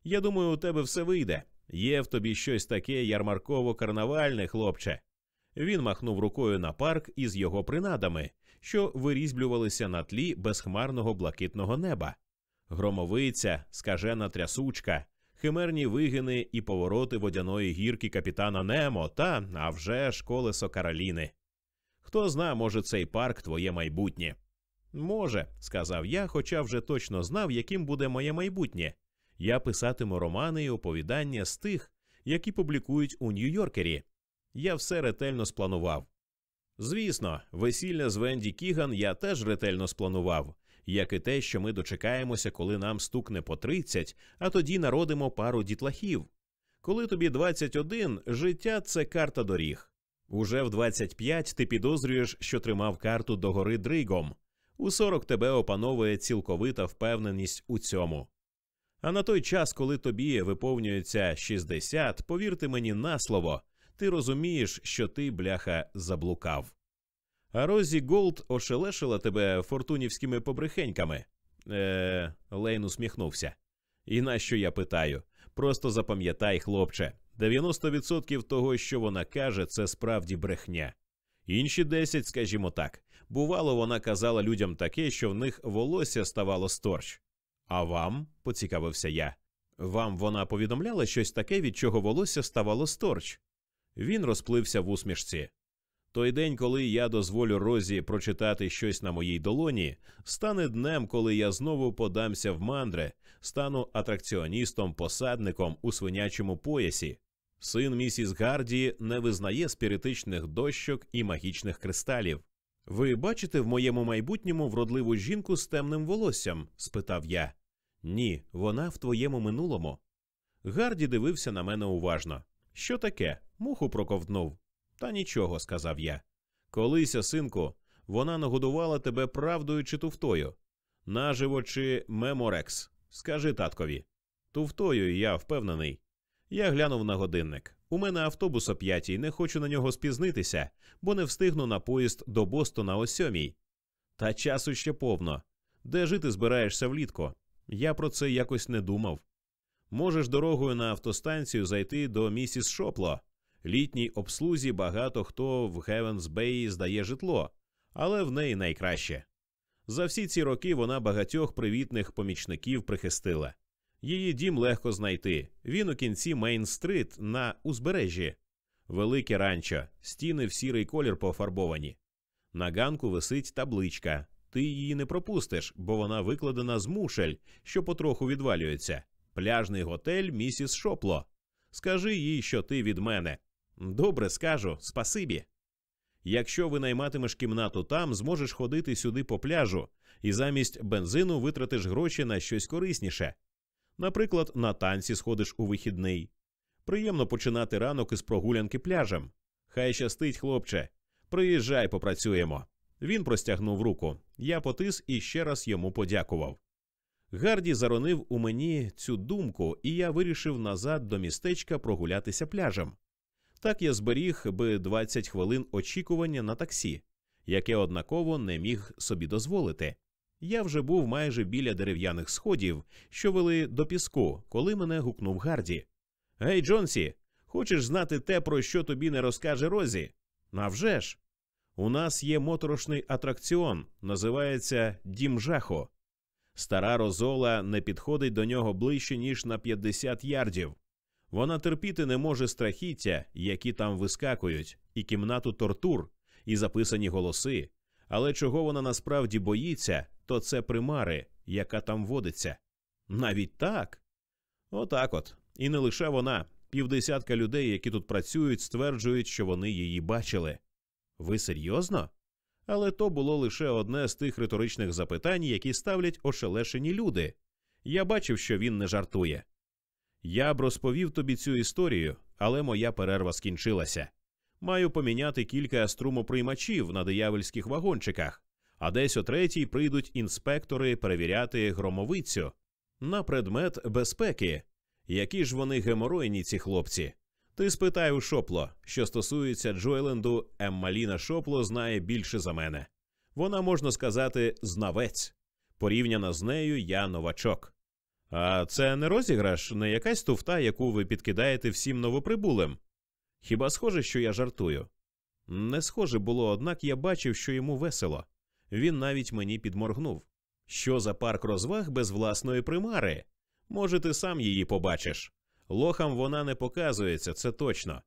Я думаю, у тебе все вийде. Є в тобі щось таке ярмарково-карнавальне, хлопче. Він махнув рукою на парк із його принадами, що вирізблювалися на тлі безхмарного блакитного неба. Громовиця, скажена трясучка, химерні вигини і повороти водяної гірки капітана Немо та, а вже ж колесо Кароліни. Хто зна, може, цей парк твоє майбутнє? Може, сказав я, хоча вже точно знав, яким буде моє майбутнє. Я писатиму романи і оповідання з тих, які публікують у Нью-Йоркері. Я все ретельно спланував. Звісно, весілля з Венді Кіган я теж ретельно спланував, як і те, що ми дочекаємося, коли нам стукне по 30, а тоді народимо пару дітлахів. Коли тобі 21, життя це карта доріг. Уже в 25 ти підозрюєш, що тримав карту догори дригом. У 40 тебе опановує цілковита впевненість у цьому. А на той час, коли тобі виповнюється 60, повірте мені на слово, ти розумієш, що ти, бляха, заблукав. А Розі Голд ошелешила тебе фортунівськими побрехеньками. Е, Лейн усміхнувся. І нащо я питаю? Просто запам'ятай, хлопче, 90% того, що вона каже, це справді брехня. Інші 10, скажімо так, бувало, вона казала людям таке, що в них волосся ставало сторч. А вам, поцікавився я, вам вона повідомляла щось таке, від чого волосся ставало сторч? Він розплився в усмішці. Той день, коли я дозволю Розі прочитати щось на моїй долоні, стане днем, коли я знову подамся в мандре, стану атракціоністом, посадником у свинячому поясі. Син місіс Гарді не визнає спіритичних дощок і магічних кристалів. Ви бачите в моєму майбутньому вродливу жінку з темним волоссям? спитав я. Ні, вона в твоєму минулому. Гарді дивився на мене уважно. Що таке? Муху проковтнув. Та нічого, сказав я. Колися, синку, вона нагодувала тебе правдою чи туфтою. Наживо чи меморекс. Скажи таткові. Туфтою, я впевнений. Я глянув на годинник. У мене автобус о п'ятій, не хочу на нього спізнитися, бо не встигну на поїзд до Бостона о сьомій. Та часу ще повно. Де жити збираєшся влітку? Я про це якось не думав. Можеш дорогою на автостанцію зайти до місіс Шопло. Літній обслузі багато хто в Гевенс Бей здає житло, але в неї найкраще. За всі ці роки вона багатьох привітних помічників прихистила. Її дім легко знайти. Він у кінці Мейн-стрит на узбережжі, велике ранчо, стіни в сірий колір пофарбовані. На ганку висить табличка. Ти її не пропустиш, бо вона викладена з мушель, що потроху відвалюється. Пляжний готель місіс Шопло. Скажи їй, що ти від мене. Добре, скажу, спасибі. Якщо винайматимеш кімнату там, зможеш ходити сюди по пляжу, і замість бензину витратиш гроші на щось корисніше. Наприклад, на танці сходиш у вихідний. Приємно починати ранок із прогулянки пляжем. Хай щастить, хлопче. Приїжджай, попрацюємо. Він простягнув руку. Я потис і ще раз йому подякував. Гарді заронив у мені цю думку, і я вирішив назад до містечка прогулятися пляжем. Так я зберіг би 20 хвилин очікування на таксі, яке однаково не міг собі дозволити. Я вже був майже біля дерев'яних сходів, що вели до піску, коли мене гукнув Гарді. Гей, Джонсі, хочеш знати те, про що тобі не розкаже Розі? «Навже ж! У нас є моторошний атракціон, називається Дім жаху. Стара розола не підходить до нього ближче, ніж на 50 ярдів. Вона терпіти не може страхіття, які там вискакують, і кімнату тортур, і записані голоси. Але чого вона насправді боїться, то це примари, яка там водиться. Навіть так. Отак от. І не лише вона. Півдесятка людей, які тут працюють, стверджують, що вони її бачили. Ви серйозно? Але то було лише одне з тих риторичних запитань, які ставлять ошелешені люди. Я бачив, що він не жартує. Я б розповів тобі цю історію, але моя перерва скінчилася. Маю поміняти кілька струмоприймачів на диявольських вагончиках, а десь о третій прийдуть інспектори перевіряти громовицю на предмет безпеки. Які ж вони геморойні, ці хлопці? Ти спитай у Шопло, що стосується Джойленду, Еммаліна Шопло знає більше за мене. Вона, можна сказати, знавець. Порівняно з нею я новачок. А це не розіграш, не якась туфта, яку ви підкидаєте всім новоприбулим. Хіба схоже, що я жартую? Не схоже було, однак я бачив, що йому весело. Він навіть мені підморгнув. Що за парк розваг без власної примари? Може, ти сам її побачиш. Лохам вона не показується, це точно.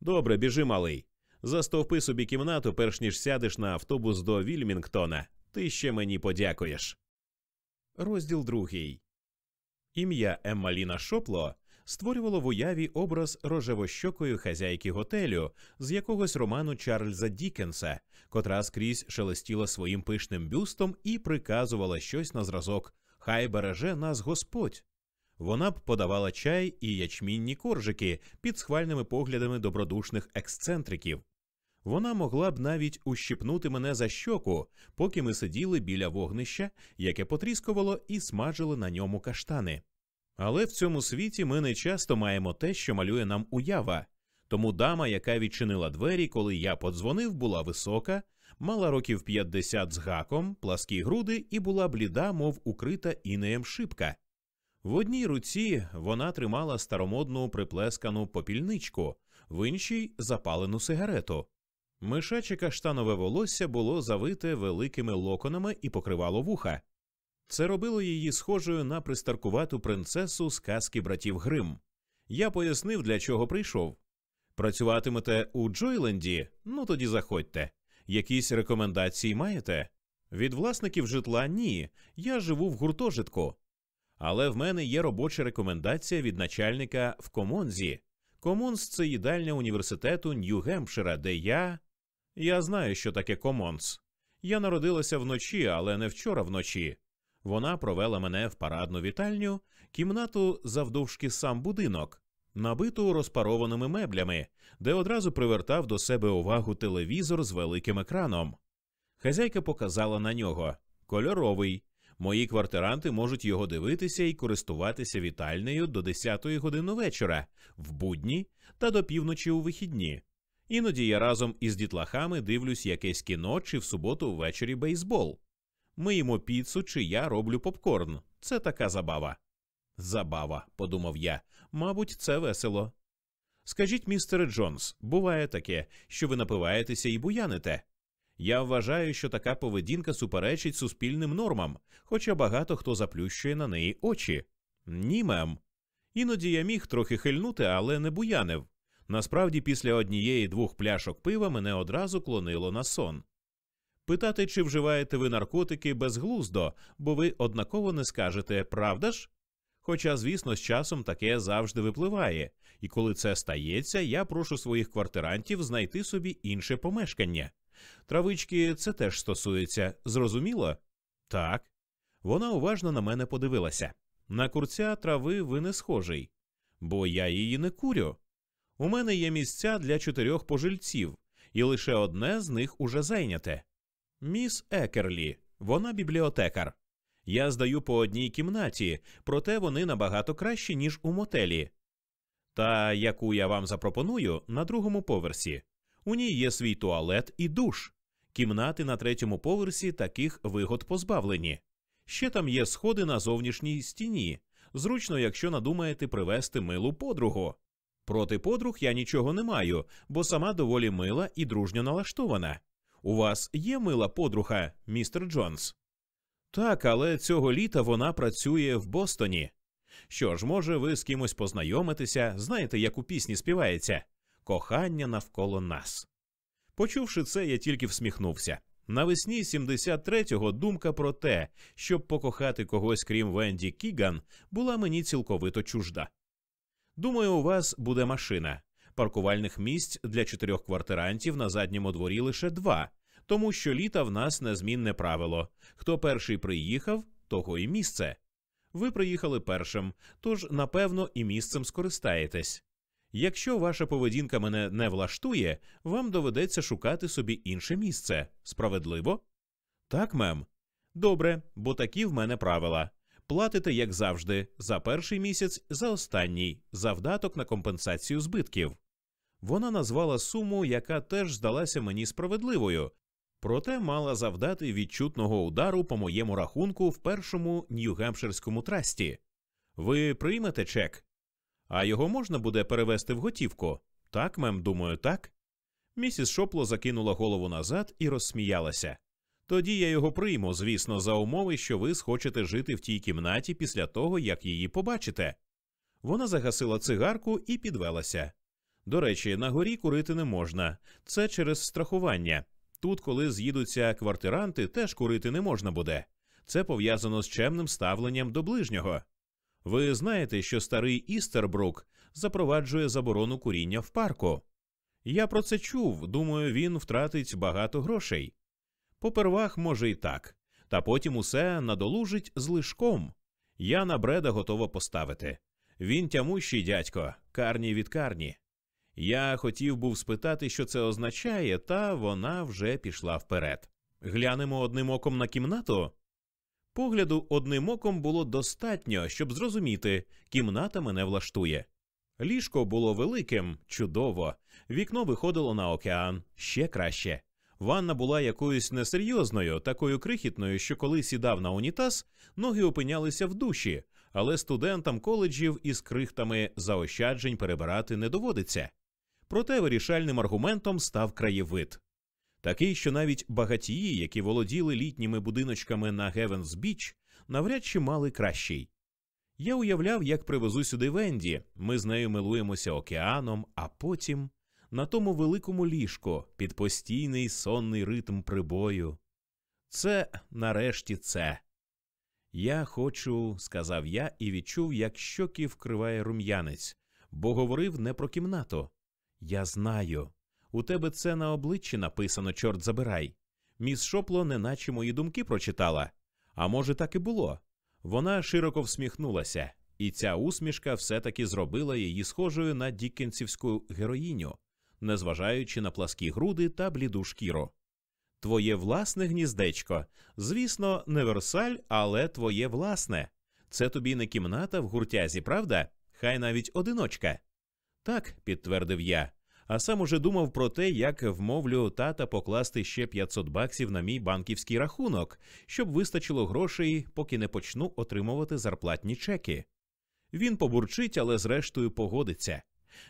Добре, біжи, малий. Застовпи собі кімнату, перш ніж сядеш на автобус до Вільмінгтона. Ти ще мені подякуєш. Розділ другий. Ім'я Еммаліна Шопло створювало в уяві образ рожевощокої хазяйки готелю з якогось роману Чарльза Дікенса, котра скрізь шелестіла своїм пишним бюстом і приказувала щось на зразок Хай береже нас Господь. Вона б подавала чай і ячмінні коржики під схвальними поглядами добродушних ексцентриків. Вона могла б навіть ущипнути мене за щоку, поки ми сиділи біля вогнища, яке потріскувало і смажили на ньому каштани. Але в цьому світі ми не часто маємо те, що малює нам уява. Тому дама, яка відчинила двері, коли я подзвонив, була висока, мала років 50 з гаком, пласкі груди і була бліда, мов укрита інеєм шибка. В одній руці вона тримала старомодну приплескану попільничку, в іншій запалену сигарету. Мишаче каштанове волосся було завите великими локонами і покривало вуха. Це робило її схожою на пристаркувату принцесу з казки братів Грим. Я пояснив, для чого прийшов. Працюватимете у Джойленді? Ну тоді заходьте. Якісь рекомендації маєте? Від власників житла ні. Я живу в гуртожитку. Але в мене є робоча рекомендація від начальника в Комонзі. Комонс це їдальня університету Нью-Гемпшира, де я. Я знаю, що таке Комонс. Я народилася вночі, але не вчора вночі. Вона провела мене в парадну вітальню, кімнату завдовжки сам будинок, набиту розпарованими меблями, де одразу привертав до себе увагу телевізор з великим екраном. Хазяйка показала на нього кольоровий. Мої квартиранти можуть його дивитися і користуватися вітальнею до 10 години вечора, в будні та до півночі у вихідні. Іноді я разом із дітлахами дивлюсь якесь кіно чи в суботу ввечері бейсбол. Ми їмо піцу, чи я роблю попкорн. Це така забава. Забава, подумав я. Мабуть, це весело. Скажіть, містере Джонс, буває таке, що ви напиваєтеся і буяните? Я вважаю, що така поведінка суперечить суспільним нормам, хоча багато хто заплющує на неї очі. Ні, мем. Іноді я міг трохи хильнути, але не буянив. Насправді, після однієї двох пляшок пива мене одразу клонило на сон. Питати, чи вживаєте ви наркотики безглуздо, бо ви однаково не скажете, правда ж? Хоча, звісно, з часом таке завжди випливає, і коли це стається, я прошу своїх квартирантів знайти собі інше помешкання. Травички це теж стосується, зрозуміло? Так. Вона уважно на мене подивилася. На курця трави ви не схожий, бо я її не курю. У мене є місця для чотирьох пожильців, і лише одне з них уже зайняте. Міс Екерлі, вона бібліотекар. Я здаю по одній кімнаті, проте вони набагато кращі, ніж у мотелі. Та яку я вам запропоную на другому поверсі. У ній є свій туалет і душ. Кімнати на третьому поверсі таких вигод позбавлені. Ще там є сходи на зовнішній стіні. Зручно, якщо надумаєте привезти милу подругу. Проти подруг я нічого не маю, бо сама доволі мила і дружньо налаштована. У вас є мила подруга, містер Джонс? Так, але цього літа вона працює в Бостоні. Що ж, може, ви з кимось познайомитеся, знаєте, як у пісні співається кохання навколо нас. Почувши це, я тільки всміхнувся. Навесні 73-го думка про те, щоб покохати когось крім Венді Кіган, була мені цілковито чужда. Думаю, у вас буде машина. Паркувальних місць для чотирьох квартирантів на задньому дворі лише два, тому що літа в нас незмінне правило хто перший приїхав, того і місце. Ви приїхали першим, тож напевно і місцем скористаєтесь. Якщо ваша поведінка мене не влаштує, вам доведеться шукати собі інше місце. Справедливо? Так, мем. Добре, бо такі в мене правила. Платите, як завжди, за перший місяць, за останній, завдаток на компенсацію збитків. Вона назвала суму, яка теж здалася мені справедливою, проте мала завдати відчутного удару по моєму рахунку в першому Нью-Гемпширському трасті. Ви приймете чек? А його можна буде перевести в готівку? Так, мем, думаю, так. Місіс Шопло закинула голову назад і розсміялася. Тоді я його прийму, звісно, за умови, що ви схочете жити в тій кімнаті після того, як її побачите. Вона загасила цигарку і підвелася. До речі, на горі курити не можна, це через страхування. Тут, коли з'їдуться квартиранти, теж курити не можна буде. Це пов'язано з чемним ставленням до ближнього. Ви знаєте, що старий Істербрук запроваджує заборону куріння в парку. Я про це чув, думаю, він втратить багато грошей. Попервах, може, і так, та потім усе надолужить з лишком. Я на бреда готова поставити. Він тямущий дядько, карні від карні. Я хотів був спитати, що це означає, та вона вже пішла вперед. Глянемо одним оком на кімнату. Погляду одним оком було достатньо, щоб зрозуміти, кімната мене влаштує. Ліжко було великим, чудово, вікно виходило на океан ще краще. Ванна була якоюсь несерйозною, такою крихітною, що коли сідав на унітаз, ноги опинялися в душі, але студентам коледжів із крихтами заощаджень перебирати не доводиться. Проте вирішальним аргументом став краєвид. Такий, що навіть багатії, які володіли літніми будиночками на Гевенс Біч, навряд чи мали кращий. Я уявляв, як привезу сюди Венді, ми з нею милуємося океаном, а потім на тому великому ліжку під постійний сонний ритм прибою. Це нарешті це. Я хочу, сказав я і відчув, як щоки вкриває рум'янець, бо говорив не про кімнату. Я знаю. У тебе це на обличчі написано, чорт забирай. Міс Шопло неначе мої думки прочитала. А може, так і було. Вона широко всміхнулася, і ця усмішка все-таки зробила її схожою на дікенсівську героїню, незважаючи на пласкі груди та бліду шкіру. Твоє власне гніздечко. Звісно, не Версаль, але твоє власне. Це тобі не кімната в гуртязі, правда? Хай навіть одиночка. Так, підтвердив я, а сам уже думав про те, як вмовлю тата покласти ще 500 баксів на мій банківський рахунок, щоб вистачило грошей, поки не почну отримувати зарплатні чеки. Він побурчить, але зрештою погодиться.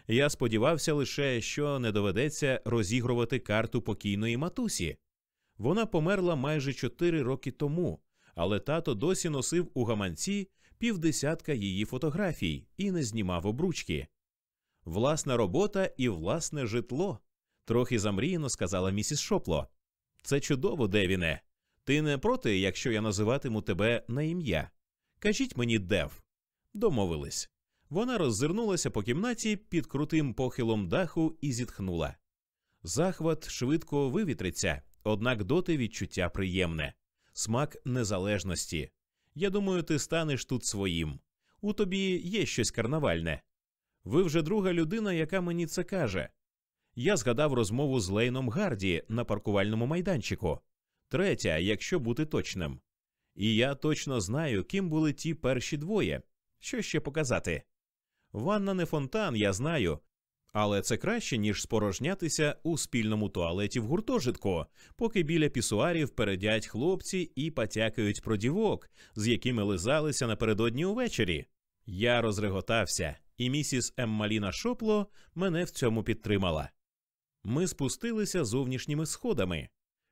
Я сподівався лише, що не доведеться розігрувати карту покійної матусі. Вона померла майже чотири роки тому, але тато досі носив у гаманці півдесятка її фотографій і не знімав обручки. Власна робота і власне житло, трохи замріяно сказала місіс Шопло. Це чудово, Девіне. Ти не проти, якщо я називатиму тебе на ім'я? Кажіть мені, Дев. Домовились. Вона роззирнулася по кімнаті під крутим похилом даху і зітхнула. Захват швидко вивітриться, однак доти відчуття приємне, смак незалежності. Я думаю, ти станеш тут своїм. У тобі є щось карнавальне. Ви вже друга людина, яка мені це каже. Я згадав розмову з Лейном Гарді на паркувальному майданчику, третя, якщо бути точним. І я точно знаю, ким були ті перші двоє. Що ще показати? Ванна не фонтан, я знаю, але це краще, ніж спорожнятися у спільному туалеті в гуртожитку, поки біля пісуарів передять хлопці і потякають про дівок, з якими лизалися напередодні увечері. Я розреготався, і місіс Еммаліна Шопло мене в цьому підтримала. Ми спустилися зовнішніми сходами.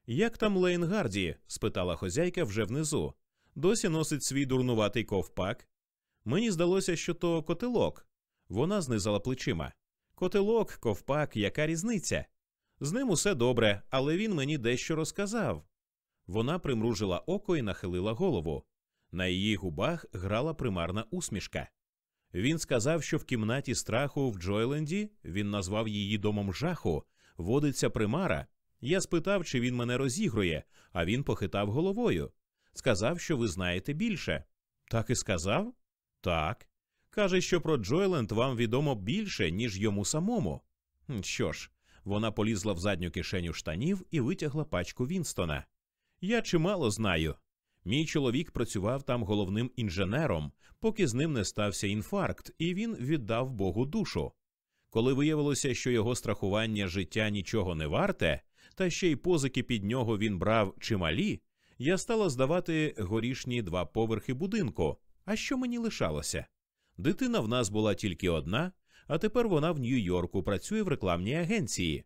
Як там Лейн Гарді? спитала хозяйка вже внизу. Досі носить свій дурнуватий ковпак. Мені здалося, що то котелок. Вона знизала плечима. Котелок, ковпак, яка різниця? З ним усе добре, але він мені дещо розказав. Вона примружила око і нахилила голову. На її губах грала примарна усмішка. Він сказав, що в кімнаті страху в Джойленді він назвав її домом жаху, водиться примара. Я спитав, чи він мене розігрує, а він похитав головою. Сказав, що ви знаєте більше. Так і сказав? Так. Каже, що про Джойленд вам відомо більше, ніж йому самому. Що ж, вона полізла в задню кишеню штанів і витягла пачку Вінстона. Я чимало знаю. Мій чоловік працював там головним інженером, поки з ним не стався інфаркт, і він віддав Богу душу. Коли виявилося, що його страхування життя нічого не варте, та ще й позики під нього він брав чималі, я стала здавати горішні два поверхи будинку. А що мені лишалося? Дитина в нас була тільки одна, а тепер вона в Нью-Йорку працює в рекламній агенції.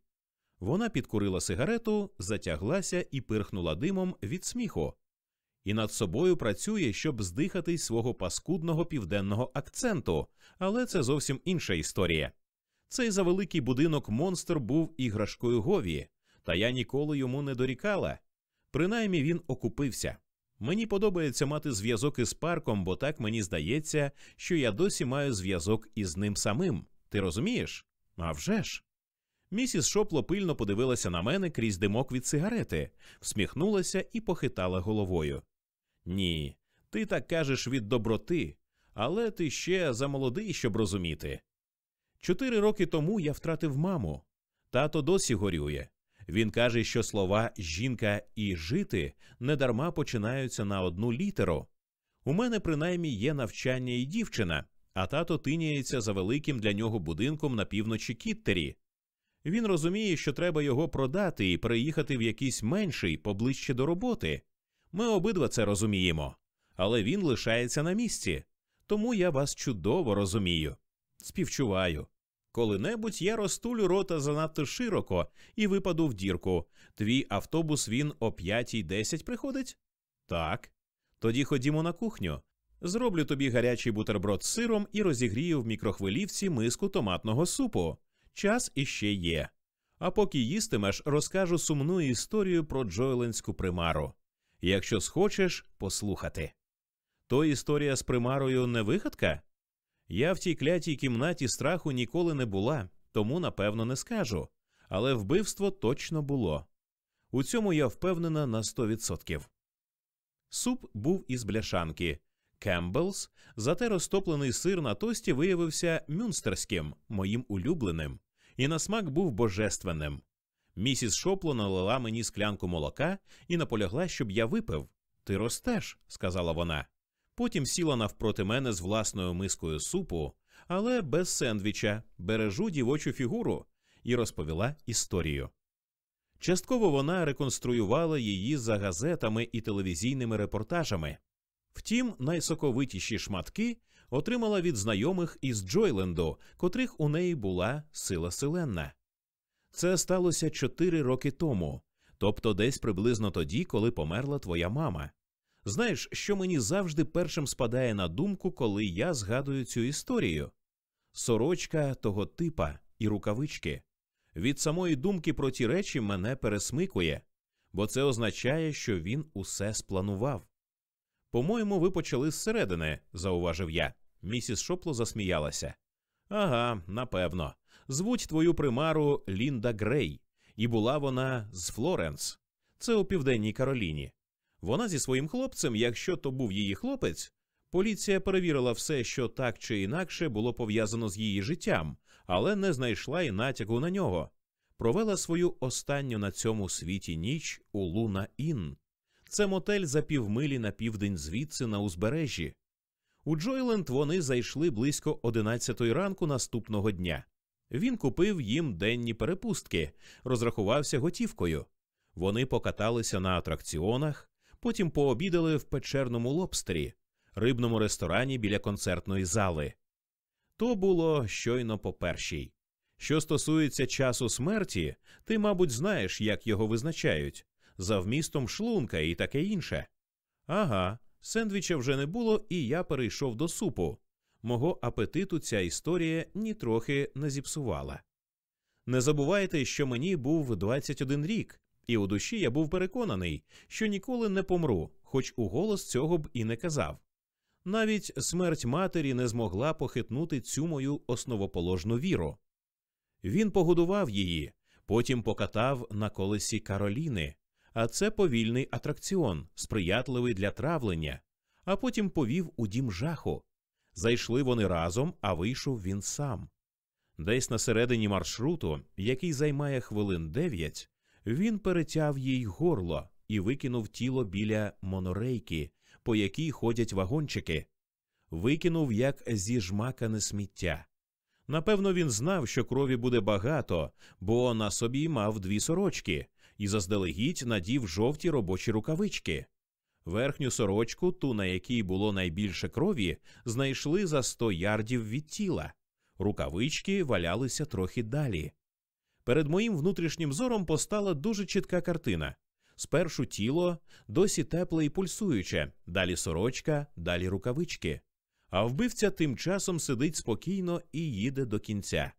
Вона підкурила сигарету, затяглася і пирхнула димом від сміху. І над собою працює, щоб здихати свого паскудного південного акценту, але це зовсім інша історія. Цей завеликий будинок монстр був іграшкою Гові, та я ніколи йому не дорікала. Принаймні він окупився. Мені подобається мати зв'язок із парком, бо так мені здається, що я досі маю зв'язок із ним самим. Ти розумієш? А вже ж. Місіс Шопло пильно подивилася на мене крізь димок від сигарети, всміхнулася і похитала головою. Ні, ти так кажеш від доброти, але ти ще замолодий, щоб розуміти. Чотири роки тому я втратив маму. Тато досі горює. Він каже, що слова жінка і жити недарма починаються на одну літеру. У мене принаймні є навчання і дівчина, а тато тиняється за великим для нього будинком на півночі Кіттері. Він розуміє, що треба його продати і переїхати в якийсь менший поближче до роботи. Ми обидва це розуміємо, але він лишається на місці. Тому я вас чудово розумію. Співчуваю. Коли-небудь я розтулю рота занадто широко і випаду в дірку. Твій автобус він о 5.10 приходить? Так. Тоді ходімо на кухню. Зроблю тобі гарячий бутерброд з сиром і розігрію в мікрохвилівці миску томатного супу. Час іще є. А поки їстимеш, розкажу сумну історію про Джойленську примару. Якщо схочеш послухати. То історія з примарою не вигадка? Я в тій клятій кімнаті страху ніколи не була, тому напевно не скажу. Але вбивство точно було. У цьому я впевнена на 100%. Суп був із бляшанки. Campbell's, зате розтоплений сир на тості виявився мюнстерським, моїм улюбленим, і на смак був божественним. Місіс Шопло налила мені склянку молока і наполягла, щоб я випив. Ти ростеш, сказала вона. Потім сіла навпроти мене з власною мискою супу, але без сендвіча, бережу дівочу фігуру, і розповіла історію. Частково вона реконструювала її за газетами і телевізійними репортажами. Втім, найсоковитіші шматки отримала від знайомих із Джойленду, котрих у неї була сила селенна. Це сталося чотири роки тому, тобто десь приблизно тоді, коли померла твоя мама. Знаєш, що мені завжди першим спадає на думку, коли я згадую цю історію? Сорочка того типа і рукавички. Від самої думки про ті речі мене пересмикує, бо це означає, що він усе спланував. По-моєму, ви почали зсередини, зауважив я. Місіс Шопло засміялася. Ага, напевно. Звуть твою примару Лінда Грей, і була вона з Флоренс. Це у південній Кароліні. Вона зі своїм хлопцем, якщо то був її хлопець, поліція перевірила все, що так чи інакше було пов'язано з її життям, але не знайшла і натяку на нього. Провела свою останню на цьому світі ніч у Луна Ін. Це мотель за півмилі на південь звідси на узбережжі. У Джойленд вони зайшли близько 11 ранку наступного дня. Він купив їм денні перепустки, розрахувався готівкою. Вони покаталися на атракціонах, потім пообідали в печерному лобстері, рибному ресторані біля концертної зали. То було щойно по першій. Що стосується часу смерті, ти, мабуть, знаєш, як його визначають за вмістом шлунка і таке інше. Ага, сендвіча вже не було, і я перейшов до супу. Мого апетиту ця історія нітрохи не зіпсувала. Не забувайте, що мені був 21 рік, і у душі я був переконаний, що ніколи не помру, хоч у голос цього б і не казав. Навіть смерть матері не змогла похитнути цю мою основоположну віру. Він погодував її, потім покатав на колесі Кароліни, а це повільний атракціон, сприятливий для травлення, а потім повів у дім жаху. Зайшли вони разом, а вийшов він сам. Десь на середині маршруту, який займає хвилин дев'ять, він перетяв їй горло і викинув тіло біля монорейки, по якій ходять вагончики, викинув як зіжмакане сміття. Напевно, він знав, що крові буде багато, бо на собі мав дві сорочки і заздалегідь надів жовті робочі рукавички. Верхню сорочку, ту, на якій було найбільше крові, знайшли за сто ярдів від тіла. Рукавички валялися трохи далі. Перед моїм внутрішнім зором постала дуже чітка картина спершу тіло, досі тепле і пульсуюче, далі сорочка, далі рукавички. А вбивця тим часом сидить спокійно і їде до кінця.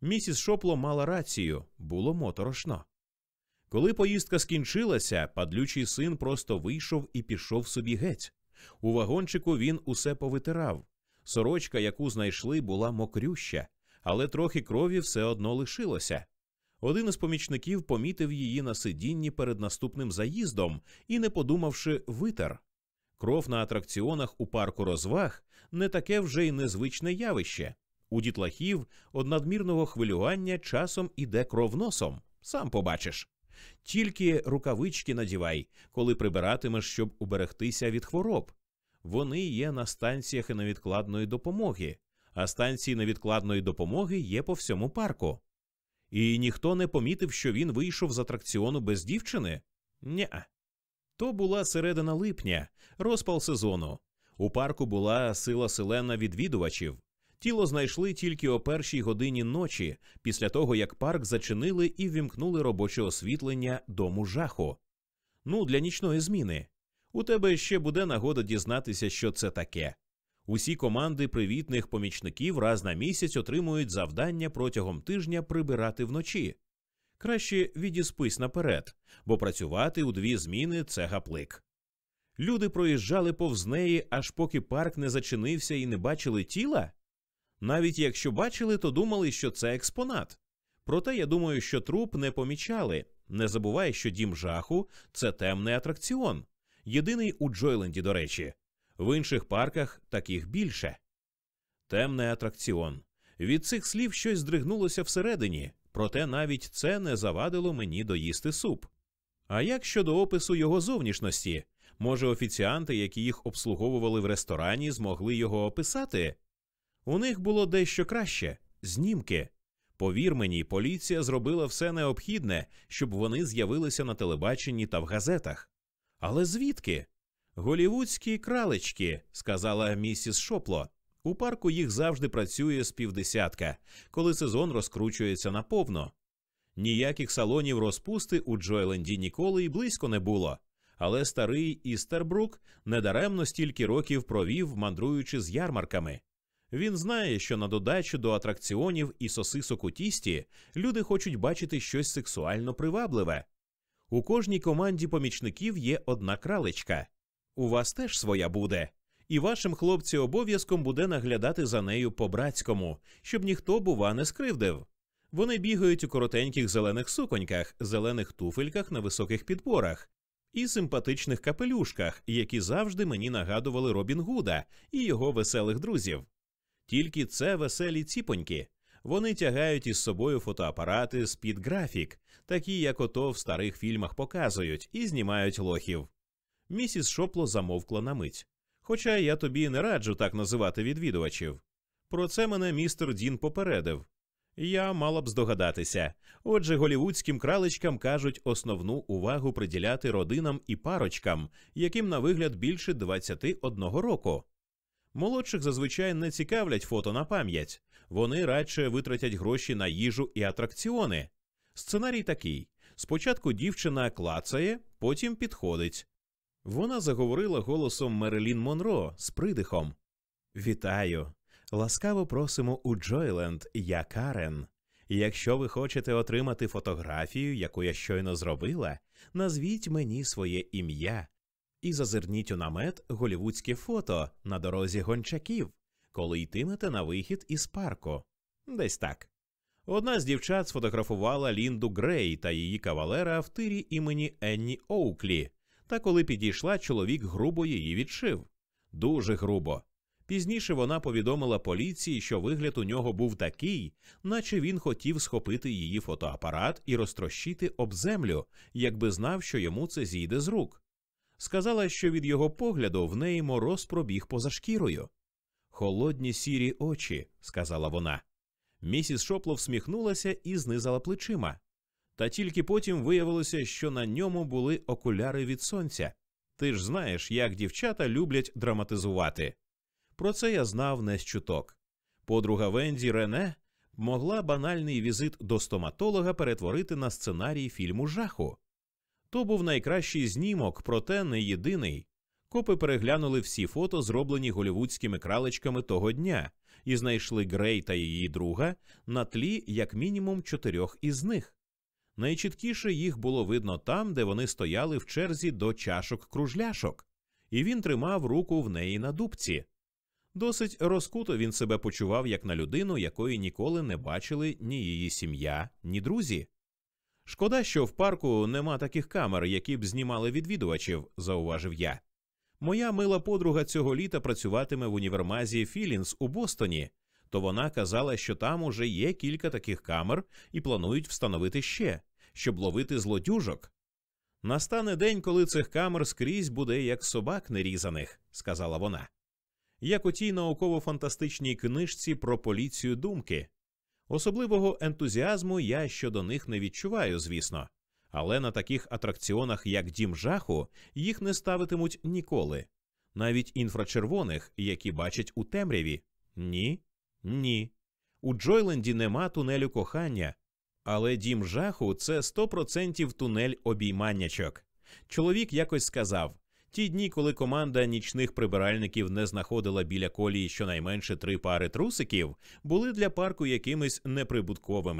Місіс Шопло мала рацію було моторошно. Коли поїздка скінчилася, падлючий син просто вийшов і пішов собі геть. У вагончику він усе повитирав. Сорочка, яку знайшли, була мокрюща, але трохи крові все одно лишилося. Один із помічників помітив її на сидінні перед наступним заїздом і, не подумавши, витер. Кров на атракціонах у парку розваг не таке вже й незвичне явище. У дітлахів од надмірного хвилювання часом іде кров носом, сам побачиш. Тільки рукавички надівай, коли прибиратимеш, щоб уберегтися від хвороб. Вони є на станціях невідкладної допомоги, а станції невідкладної допомоги є по всьому парку. І ніхто не помітив, що він вийшов з атракціону без дівчини? Ня. То була середина липня, розпал сезону. У парку була сила селена відвідувачів. Тіло знайшли тільки о першій годині ночі, після того як парк зачинили і вімкнули робоче освітлення дому жаху. Ну, для нічної зміни. У тебе ще буде нагода дізнатися, що це таке. Усі команди привітних помічників раз на місяць отримують завдання протягом тижня прибирати вночі. Краще відіспись наперед, бо працювати у дві зміни це гаплик. Люди проїжджали повз неї, аж поки парк не зачинився і не бачили тіла. Навіть якщо бачили, то думали, що це експонат. Проте я думаю, що труп не помічали. Не забувай, що дім жаху це темний атракціон. Єдиний у Джойленді, до речі. В інших парках таких більше. Темний атракціон. Від цих слів щось здригнулося всередині, проте навіть це не завадило мені доїсти суп. А як щодо опису його зовнішності? Може, офіціанти, які їх обслуговували в ресторані, змогли його описати? У них було дещо краще знімки. Повір мені, поліція зробила все необхідне, щоб вони з'явилися на телебаченні та в газетах. Але звідки? Голівудські кралечки, сказала місіс Шопло. У парку їх завжди працює з півдесятка, коли сезон розкручується наповно. Ніяких салонів розпусти у Джойленді ніколи й близько не було. Але старий Істербрук недаремно стільки років провів, мандруючи з ярмарками. Він знає, що на додачу до атракціонів і сосисок у тісті люди хочуть бачити щось сексуально привабливе. У кожній команді помічників є одна кралечка. У вас теж своя буде, і вашим хлопці обов'язком буде наглядати за нею по братському, щоб ніхто, бува, не скривдив. Вони бігають у коротеньких зелених суконьках, зелених туфельках на високих підборах і симпатичних капелюшках, які завжди мені нагадували Робін Гуда і його веселих друзів. Тільки це веселі ціпоньки. Вони тягають із собою фотоапарати з під графік, такі як ото в старих фільмах показують, і знімають лохів. Місіс Шопло замовкла на мить. Хоча я тобі не раджу так називати відвідувачів. Про це мене містер Дін попередив. Я мала б здогадатися. Отже, голівудським кралечкам кажуть основну увагу приділяти родинам і парочкам, яким на вигляд більше 21 року. Молодших зазвичай не цікавлять фото на пам'ять, вони радше витратять гроші на їжу і атракціони. Сценарій такий: спочатку дівчина клацає, потім підходить. Вона заговорила голосом Мерелін Монро з придихом. Вітаю! Ласкаво просимо у Джойленд, я Карен. Якщо ви хочете отримати фотографію, яку я щойно зробила, назвіть мені своє ім'я і зазирніть у намет голівудське фото на дорозі гончаків, коли йтимете на вихід із парку. Десь так. Одна з дівчат сфотографувала Лінду Грей та її кавалера в тирі імені Енні Оуклі. Та коли підійшла, чоловік грубо її відшив. Дуже грубо. Пізніше вона повідомила поліції, що вигляд у нього був такий, наче він хотів схопити її фотоапарат і розтрощити об землю, якби знав, що йому це зійде з рук. Сказала, що від його погляду в неї мороз пробіг поза шкірою. Холодні сірі очі, сказала вона. Місіс Шопло всміхнулася і знизала плечима. Та тільки потім виявилося, що на ньому були окуляри від сонця. Ти ж знаєш, як дівчата люблять драматизувати. Про це я знав не з чуток. Подруга Венді Рене могла банальний візит до стоматолога перетворити на сценарій фільму жаху. То був найкращий знімок, проте не єдиний. Копи переглянули всі фото, зроблені голівудськими кралечками того дня, і знайшли Грей та її друга на тлі як мінімум чотирьох із них. Найчіткіше їх було видно там, де вони стояли в черзі до чашок кружляшок, і він тримав руку в неї на дубці. Досить розкуто він себе почував як на людину, якої ніколи не бачили ні її сім'я, ні друзі. Шкода, що в парку нема таких камер, які б знімали відвідувачів, зауважив я. Моя мила подруга цього літа працюватиме в універмазі Філінс у Бостоні, то вона казала, що там уже є кілька таких камер і планують встановити ще, щоб ловити злодюжок. Настане день, коли цих камер скрізь буде як собак нерізаних, сказала вона. Як у тій науково-фантастичній книжці про поліцію думки. Особливого ентузіазму я щодо них не відчуваю, звісно, але на таких атракціонах, як дім жаху, їх не ставитимуть ніколи, навіть інфрачервоних, які бачать у темряві. Ні, ні. У Джойленді нема тунелю кохання, але дім жаху це 100% тунель обійманнячок. Чоловік якось сказав: ті дні, коли команда нічних прибиральників не знаходила біля колії щонайменше три пари трусиків, були для парку якимись неприбутковими.